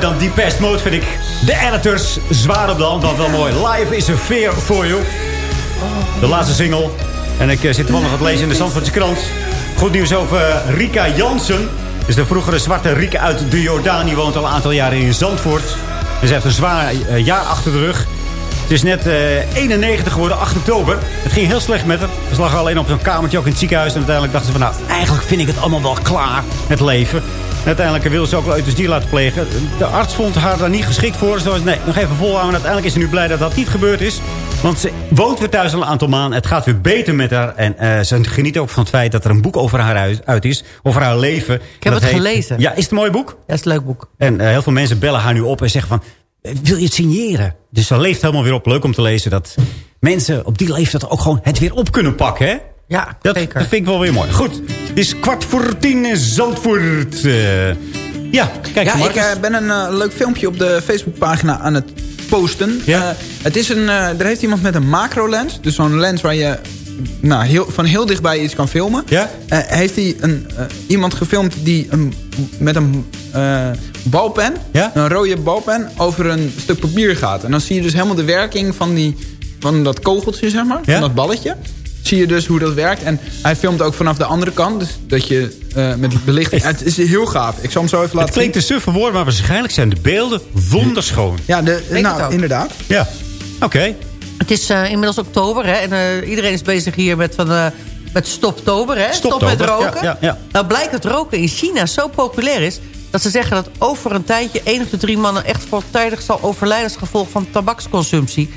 dan die Pest Mode vind ik. De editors, zwaar op de hand, want wel mooi. Live is a fear for you. De laatste single. En ik eh, zit toevallig aan het lezen in de Zandvoortse krant. Goed nieuws over eh, Rika Jansen. Dus de vroegere zwarte Rika uit de Jordaan. Die woont al een aantal jaren in Zandvoort. En ze heeft een zwaar eh, jaar achter de rug. Het is net eh, 91 geworden, 8 oktober. Het ging heel slecht met haar. Ze lag alleen op zo'n kamertje, ook in het ziekenhuis. En uiteindelijk dachten ze van, nou, eigenlijk vind ik het allemaal wel klaar, het leven. Uiteindelijk wilde ze ook wel euthanasie laten plegen. De arts vond haar daar niet geschikt voor. Ze was, nee, nog even volhouden. En uiteindelijk is ze nu blij dat dat niet gebeurd is. Want ze woont weer thuis al een aantal maanden. Het gaat weer beter met haar. En eh, ze geniet ook van het feit dat er een boek over haar uit, uit is. Over haar leven. Ik heb het gelezen. Ja, is het een mooi boek? Ja, het is een leuk boek. En eh, heel veel mensen bellen haar nu op en zeggen van... eh, wil je het signeren? Dus ze leeft helemaal weer op. Leuk om te lezen dat mensen op die leeftijd ook gewoon het weer op kunnen pakken. Hè? Ja, dat, zeker. dat vind ik wel weer mooi. Goed, het is kwart voor tien in Zandvoort. Eh, ja, kijk, ja, ik eh, ben een eh, leuk filmpje op de Facebookpagina aan het posten. Ja? Eh, het is een, eh, er heeft iemand met een macro-lens. Dus zo'n lens waar je nou, heel, van heel dichtbij iets kan filmen. Ja? Eh, heeft hij een, eh, iemand gefilmd die een, met een eh, balpen, Ja? een rode balpen, over een stuk papier gaat. En dan zie je dus helemaal de werking van, die, van dat kogeltje, zeg maar. Ja? Van dat balletje. Zie je dus hoe dat werkt. En hij filmt ook vanaf de andere kant. Dus dat je eh, met belichting... Het is heel gaaf. Ik zal hem zo even Het laten klinkt zien. te suffe woord, maar waarschijnlijk zijn de beelden wonderschoon. Ja, de, het nou, inderdaad. Ja, oké. Het is eh, inmiddels oktober, hè. En eh, iedereen is bezig hier met, van, eh, met stoptober, hè. Stop met roken. ja, ja, ja. Nou blijkt dat roken in China zo populair is... dat ze zeggen dat over een tijdje... één op de drie mannen echt voortijdig zal overlijden... als gevolg van tabaksconsumptie.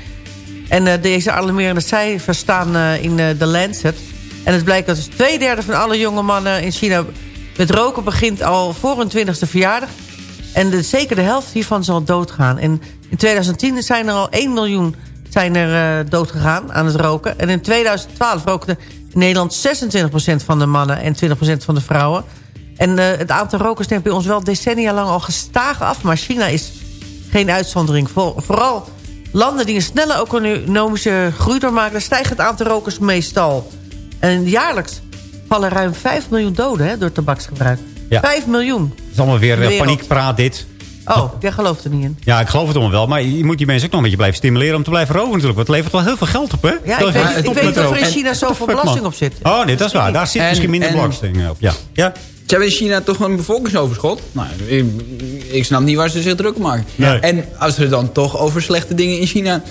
En eh, deze alarmerende cijfers staan eh, in eh, de Lancet. En het blijkt dat dus twee derde van alle jonge mannen in China... met roken begint al voor hun twintigste verjaardag. En de, zeker de helft hiervan zal doodgaan. En in 2010 zijn er al 1 miljoen zijn er, uh, doodgegaan aan het roken. En in 2012 rookte in Nederland 26% van de mannen en 20% van de vrouwen. En het aantal rokers neemt bij ons wel decennia lang al gestaag af. Maar China is geen uitzondering. Voor, vooral landen die een snelle economische groei doormaken... stijgt het aantal rokers meestal. En jaarlijks vallen ruim 5 miljoen doden hè, door tabaksgebruik. Ja. 5 miljoen. Het is allemaal weer uh, wereld. paniekpraat dit. Oh, jij gelooft er niet in. Ja, ik geloof het allemaal wel. Maar je moet die mensen ook nog een beetje blijven stimuleren om te blijven roken natuurlijk. Want het levert wel heel veel geld op, hè? Ja, ik weet, ik weet of er in China zoveel belasting op zit. Oh, nee, dat is waar. Daar zit En- misschien minder en- belasting op. Ja. ja? Ze hebben in China toch een bevolkingsoverschot. Nou, ik, ik snap niet waar ze zich druk om maken. Nee. En als er dan toch over slechte dingen in China...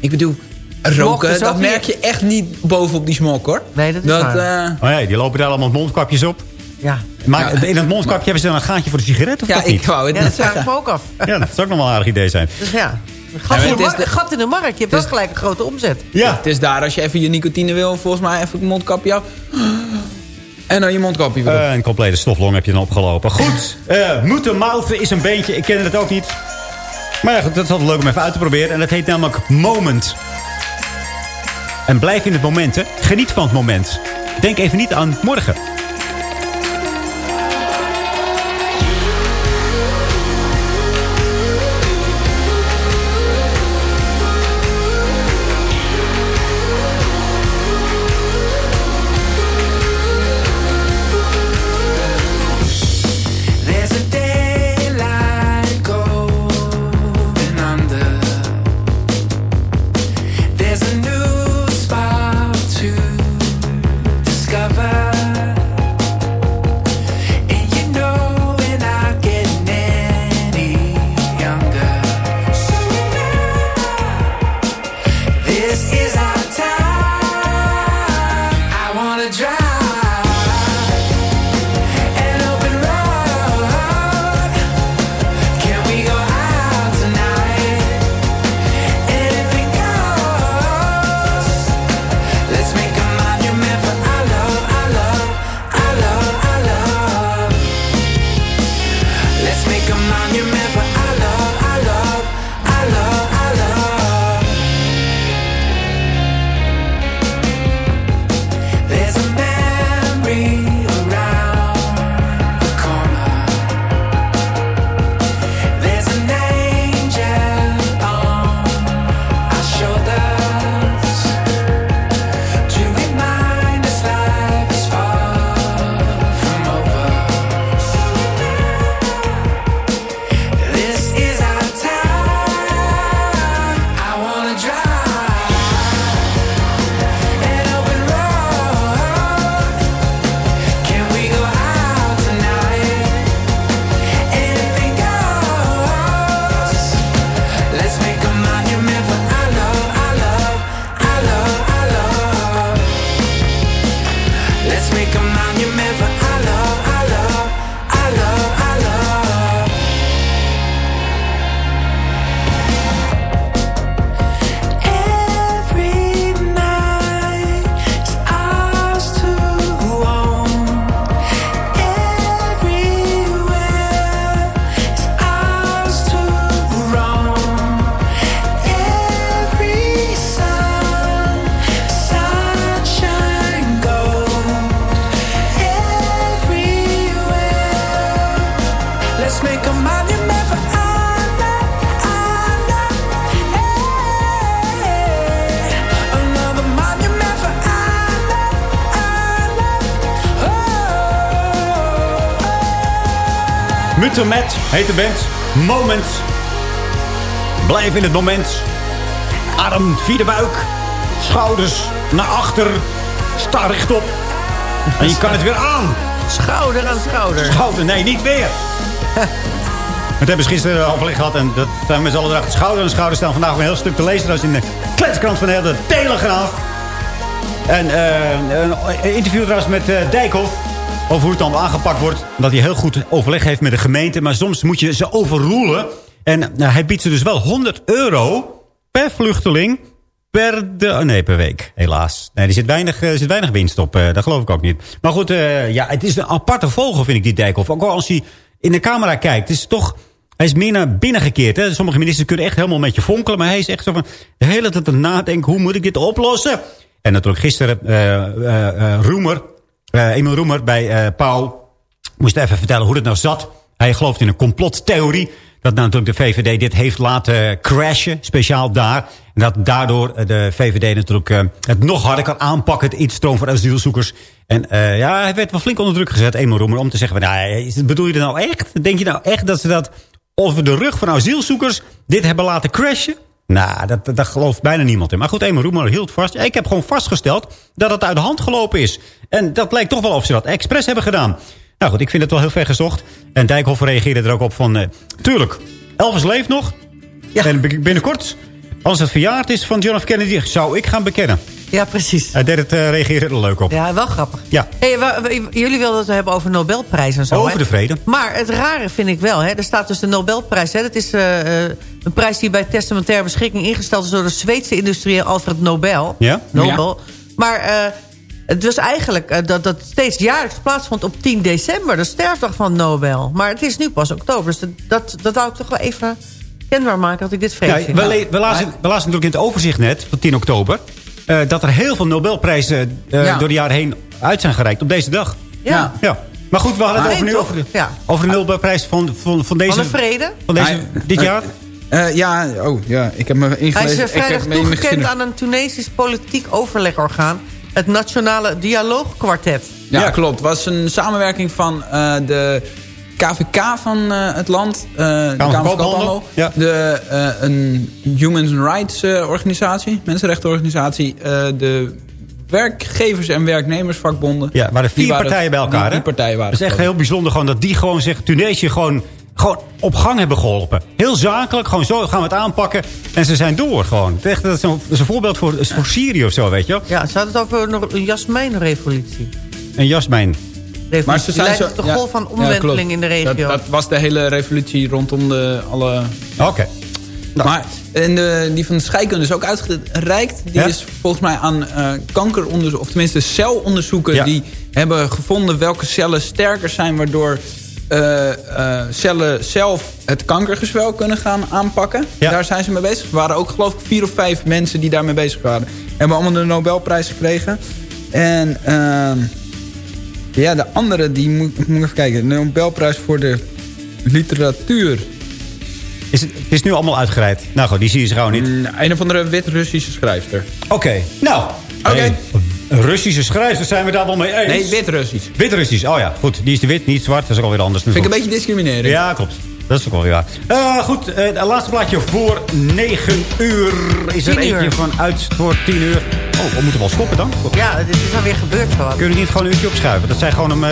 Ik bedoel, roken, dat niet- merk je echt niet bovenop die smok, hoor. Nee, dat is waar. eh, Oh ja, die lopen daar allemaal mondkapjes op. Ja, Maar Ja. in het mondkapje hebben ze dan een gaatje voor de sigaret of ja, dat niet? ik wou het ja dat vraag ik me ook af. Ja, dat zou ook nog wel een aardig idee zijn. Dus ja, een gat, Ja, in, de het is mar- de- gat in de markt. Je hebt het wel gelijk een grote omzet. Ja. Het is daar, als je even je nicotine wil, volgens mij even een mondkapje af. En dan je mondkapje weer op. Eh, een complete stoflong heb je dan opgelopen. Goed, eh moeten mouthen is een beentje. Ik ken het ook niet. Maar ja, dat is altijd leuk om even uit te proberen. En dat heet namelijk Moment. En blijf in het moment, hè. Geniet van het moment. Denk even niet aan morgen. Heet de band. Moment. Blijf in het moment. Arm via de buik. Schouders naar achter. Sta rechtop. En je kan het weer aan. Schouder aan schouder. Schouder, nee, niet weer. *laughs* Het hebben ze gisteren overleg gehad. En dat zijn we met z'n allen erachter. Schouder aan schouder staan vandaag weer een heel stuk te lezen. Dat is in de kletskrant van de hele Telegraaf. En eh, een interview trouwens met eh, Dijkhoff. Over hoe het dan aangepakt wordt. Dat hij heel goed overleg heeft met de gemeente. Maar soms moet je ze overroelen. En nou, hij biedt ze dus wel 100 euro per vluchteling. Per, de, oh nee, per week, helaas. Nee, er zit weinig, er zit weinig winst op. eh, dat geloof ik ook niet. Maar goed, eh, ja, het is een aparte vogel, vind ik, die Dijkhoff. Ook al als hij in de camera kijkt. Het is toch... Hij is meer naar binnen gekeerd. Hè? Sommige ministers kunnen echt helemaal met je fonkelen. Maar hij is echt zo van de hele tijd aan nadenken. Hoe moet ik dit oplossen? En natuurlijk gisteren eh eh, eh, Roemer. Eh Emil Roemer bij eh Pauw. Moest even vertellen hoe het nou zat. Hij gelooft in een complottheorie. Dat natuurlijk de VVD dit heeft laten crashen. Speciaal daar. En dat daardoor de VVD natuurlijk eh, het nog harder kan aanpakken. Het instroom van asielzoekers. En eh, ja, hij werd wel flink onder druk gezet, Emil Roemer. Om te zeggen, nou, bedoel je dat nou echt? Denk je nou echt dat ze dat over de rug van asielzoekers dit hebben laten crashen? Nou, dat, dat, daar gelooft bijna niemand in. Maar goed, Emil Roemer hield vast. Ik heb gewoon vastgesteld dat het uit de hand gelopen is. En dat lijkt toch wel of ze dat expres hebben gedaan. Nou goed, ik vind het wel heel ver gezocht. En Dijkhoff reageerde er ook op van... eh, tuurlijk, Elvis leeft nog. En b- binnenkort, als het verjaard is van John F. Kennedy... zou ik gaan bekennen. Ja, precies. Hij deed het, eh, reageerde er leuk op. Ja, wel grappig. Ja. Hey, jullie wilden het hebben over Nobelprijs en zo. Over hè? de vrede. Maar het rare vind ik wel. Hè? Er staat dus de Nobelprijs. Hè? Dat is eh, eh, een prijs die bij testamentaire beschikking ingesteld is... door de Zweedse industrieel Alfred Nobel. Ja? Nobel. Maar eh, het was eigenlijk dat dat steeds jaarlijks plaatsvond op 10 december. De sterfdag van Nobel. Maar het is nu pas oktober. Dus dat, dat, dat wou ik toch wel even kenbaar maken dat ik dit vreemd Ja, vind. we, le- we, lazen, we lazen natuurlijk in het overzicht net, van 10 oktober... eh, dat er heel veel Nobelprijzen eh, Ja. door de jaren heen uit zijn gereikt op deze dag. Ja. Ja. Maar goed, we hadden het over, nu over, de? Ja. over de Nobelprijs van, van, van deze... Van de vrede. Van deze, Hij- dit hij- jaar? Eh, ja, oh, ja, ik heb me Hij ingelezen. is Ik heb vrijdag toegekend aan een Tunesisch politiek overlegorgaan. Het Nationale Dialoogkwartet. Ja, Ja. klopt. Het was een samenwerking van eh, de KVK van eh, het land. eh, de Kamer van Koophandel. Koophandel. Ja. De, eh, een Human Rights eh, organisatie, mensenrechtenorganisatie. eh, de werkgevers- en werknemersvakbonden. Ja, waren vier Die waren- partijen bij elkaar. Die, partijen waren Dat is echt het, heel bijzonder gewoon dat die gewoon zich Tunesië gewoon, gewoon op gang hebben geholpen. Heel zakelijk, gewoon zo gaan we het aanpakken. En ze zijn door gewoon. Het is echt, dat is een, dat is een voorbeeld voor, voor Syrië of zo, weet je wel. Ja, ze hadden het over een- een jasmijnrevolutie. En Jasmijn. Maar Maar ze zijn zo, de ja, golf van omwenteling in de regio. Dat, dat was de hele revolutie rondom de, alle... Oké. Nou. Maar en de, die van de scheikunde is ook uitgereikt. Die Ja? is volgens mij aan eh kankeronderzoek, of tenminste celonderzoeken... Ja. die hebben gevonden welke cellen sterker zijn... waardoor eh, eh, cellen zelf het kankergezwel kunnen gaan aanpakken. Ja. Daar zijn ze mee bezig. Er waren ook geloof ik vier of vijf mensen die daarmee bezig waren. Hebben allemaal de Nobelprijs gekregen. En ehm, ja, de andere, die moet, moet ik even kijken. De Nobelprijs voor de literatuur. Is het, het is nu allemaal uitgereid. Nou goed, die zie je ze gewoon niet. Mm, Een of andere wit-Russische schrijfster. Oké, nou. Oké. Hey, Russische schrijvers, zijn we daar wel mee eens? Nee, wit-Russisch. Wit-Russisch, oh ja. Goed, die is de wit, niet zwart. Dat is ook alweer anders. Vind ik een beetje discriminering. Ja, klopt. Dat is ook wel weer waar. Eh, goed, eh, het laatste plaatje voor 9 uur. Is er 10 uur. eentje van uit voor 10 uur. Oh, we moeten wel stoppen dan. Ja, dit is alweer gebeurd gewoon. Kunnen we niet gewoon een uurtje opschuiven? Dat zijn gewoon om... eh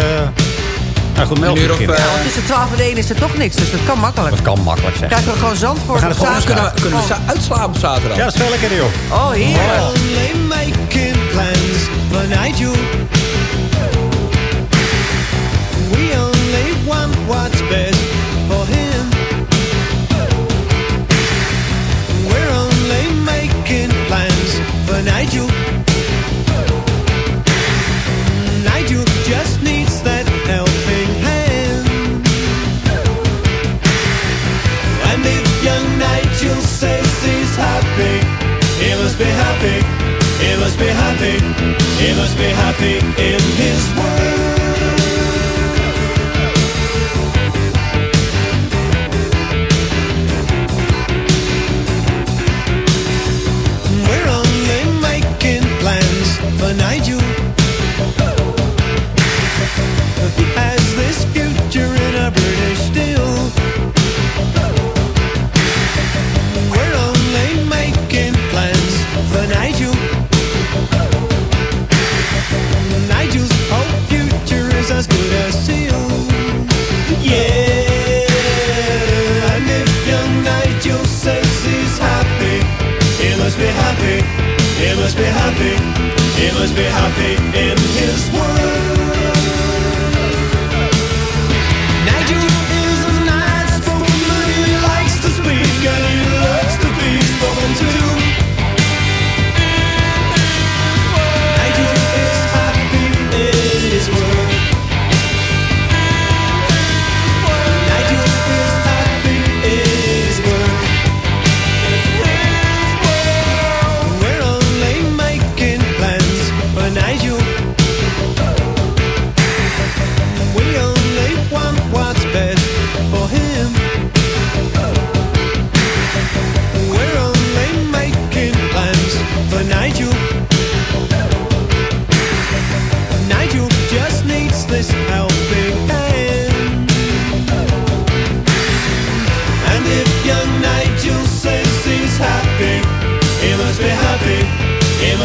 nou goed, om 11 Een uur uur of, beginnen. eh, Ja, tussen 12 en 1 is er toch niks, dus dat kan makkelijk. Dat kan makkelijk zijn. Krijgen we gewoon Zandvoort We gaan het op gewoon zaterdag. Kunnen, kunnen we za- uitslapen op zaterdag? Ja, dat is veel lekkerder, joh. Oh, heerlijk. Only making plans for Nigel. We only want what's best for Nigel.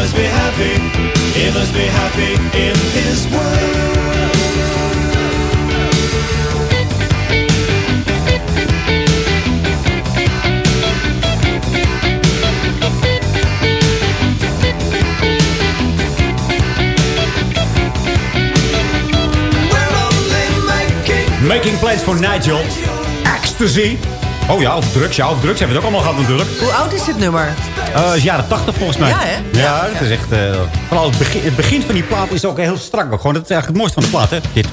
Must be happy. He must be happy in his world. Making plans for Nigel. Ecstasy. Oh ja, of drugs. Ja, of drugs hebben we het ook allemaal gehad natuurlijk. Hoe oud is dit nummer? Is jaren 80 volgens mij. Ja, hè? Ja, het is echt... eh, vooral het begin, het begin van die plaat is ook heel strak. Ook gewoon, dat is eigenlijk het mooiste van de plaat, hè? Dit.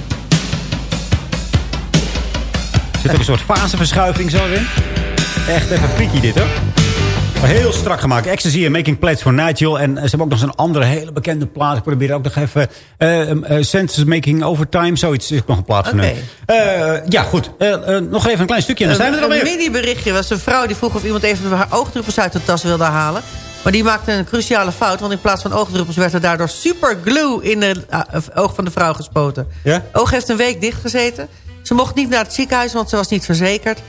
Zit er een soort faseverschuiving zo in? Echt even freaky dit, hoor. Heel strak gemaakt. Ecstasy en Making Plans for Nigel. En ze hebben ook nog zo'n andere hele bekende plaat. Ik probeer ook nog even... eh eh, Senses Making Overtime. Zoiets is nog een plaat van. Eh, ja, goed. Eh, eh, nog even een klein stukje en dan zijn we er een mini-berichtje was een vrouw die vroeg of iemand even haar oogdruppels uit de tas wilde halen. Maar die maakte een cruciale fout. Want in plaats van oogdruppels werd er daardoor superglue in het oog van de vrouw gespoten. Ja? Oog heeft een week dichtgezeten. Ze mocht niet naar het ziekenhuis, want ze was niet verzekerd.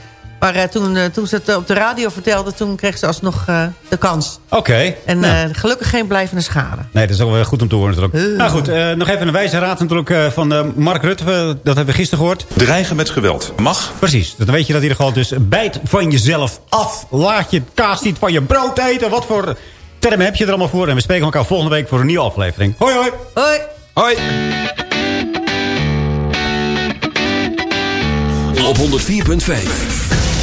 Maar eh, toen, eh, toen ze het op de radio vertelde, toen kreeg ze alsnog eh, de kans. Oké. En Nou. eh, gelukkig geen blijvende schade. Nee, dat is ook wel goed om te horen natuurlijk. Eh. Nou goed, eh, nog even een wijze raad natuurlijk eh, van eh, Mark Rutte. Eh, dat hebben we gisteren gehoord. Dreigen met geweld. Mag. Precies, dan weet je dat in ieder geval dus bijt van jezelf af. Laat je kaas niet van je brood eten. Wat voor termen heb je er allemaal voor? En we spreken elkaar volgende week voor een nieuwe aflevering. Hoi hoi. Hoi. Hoi. Op 104.5.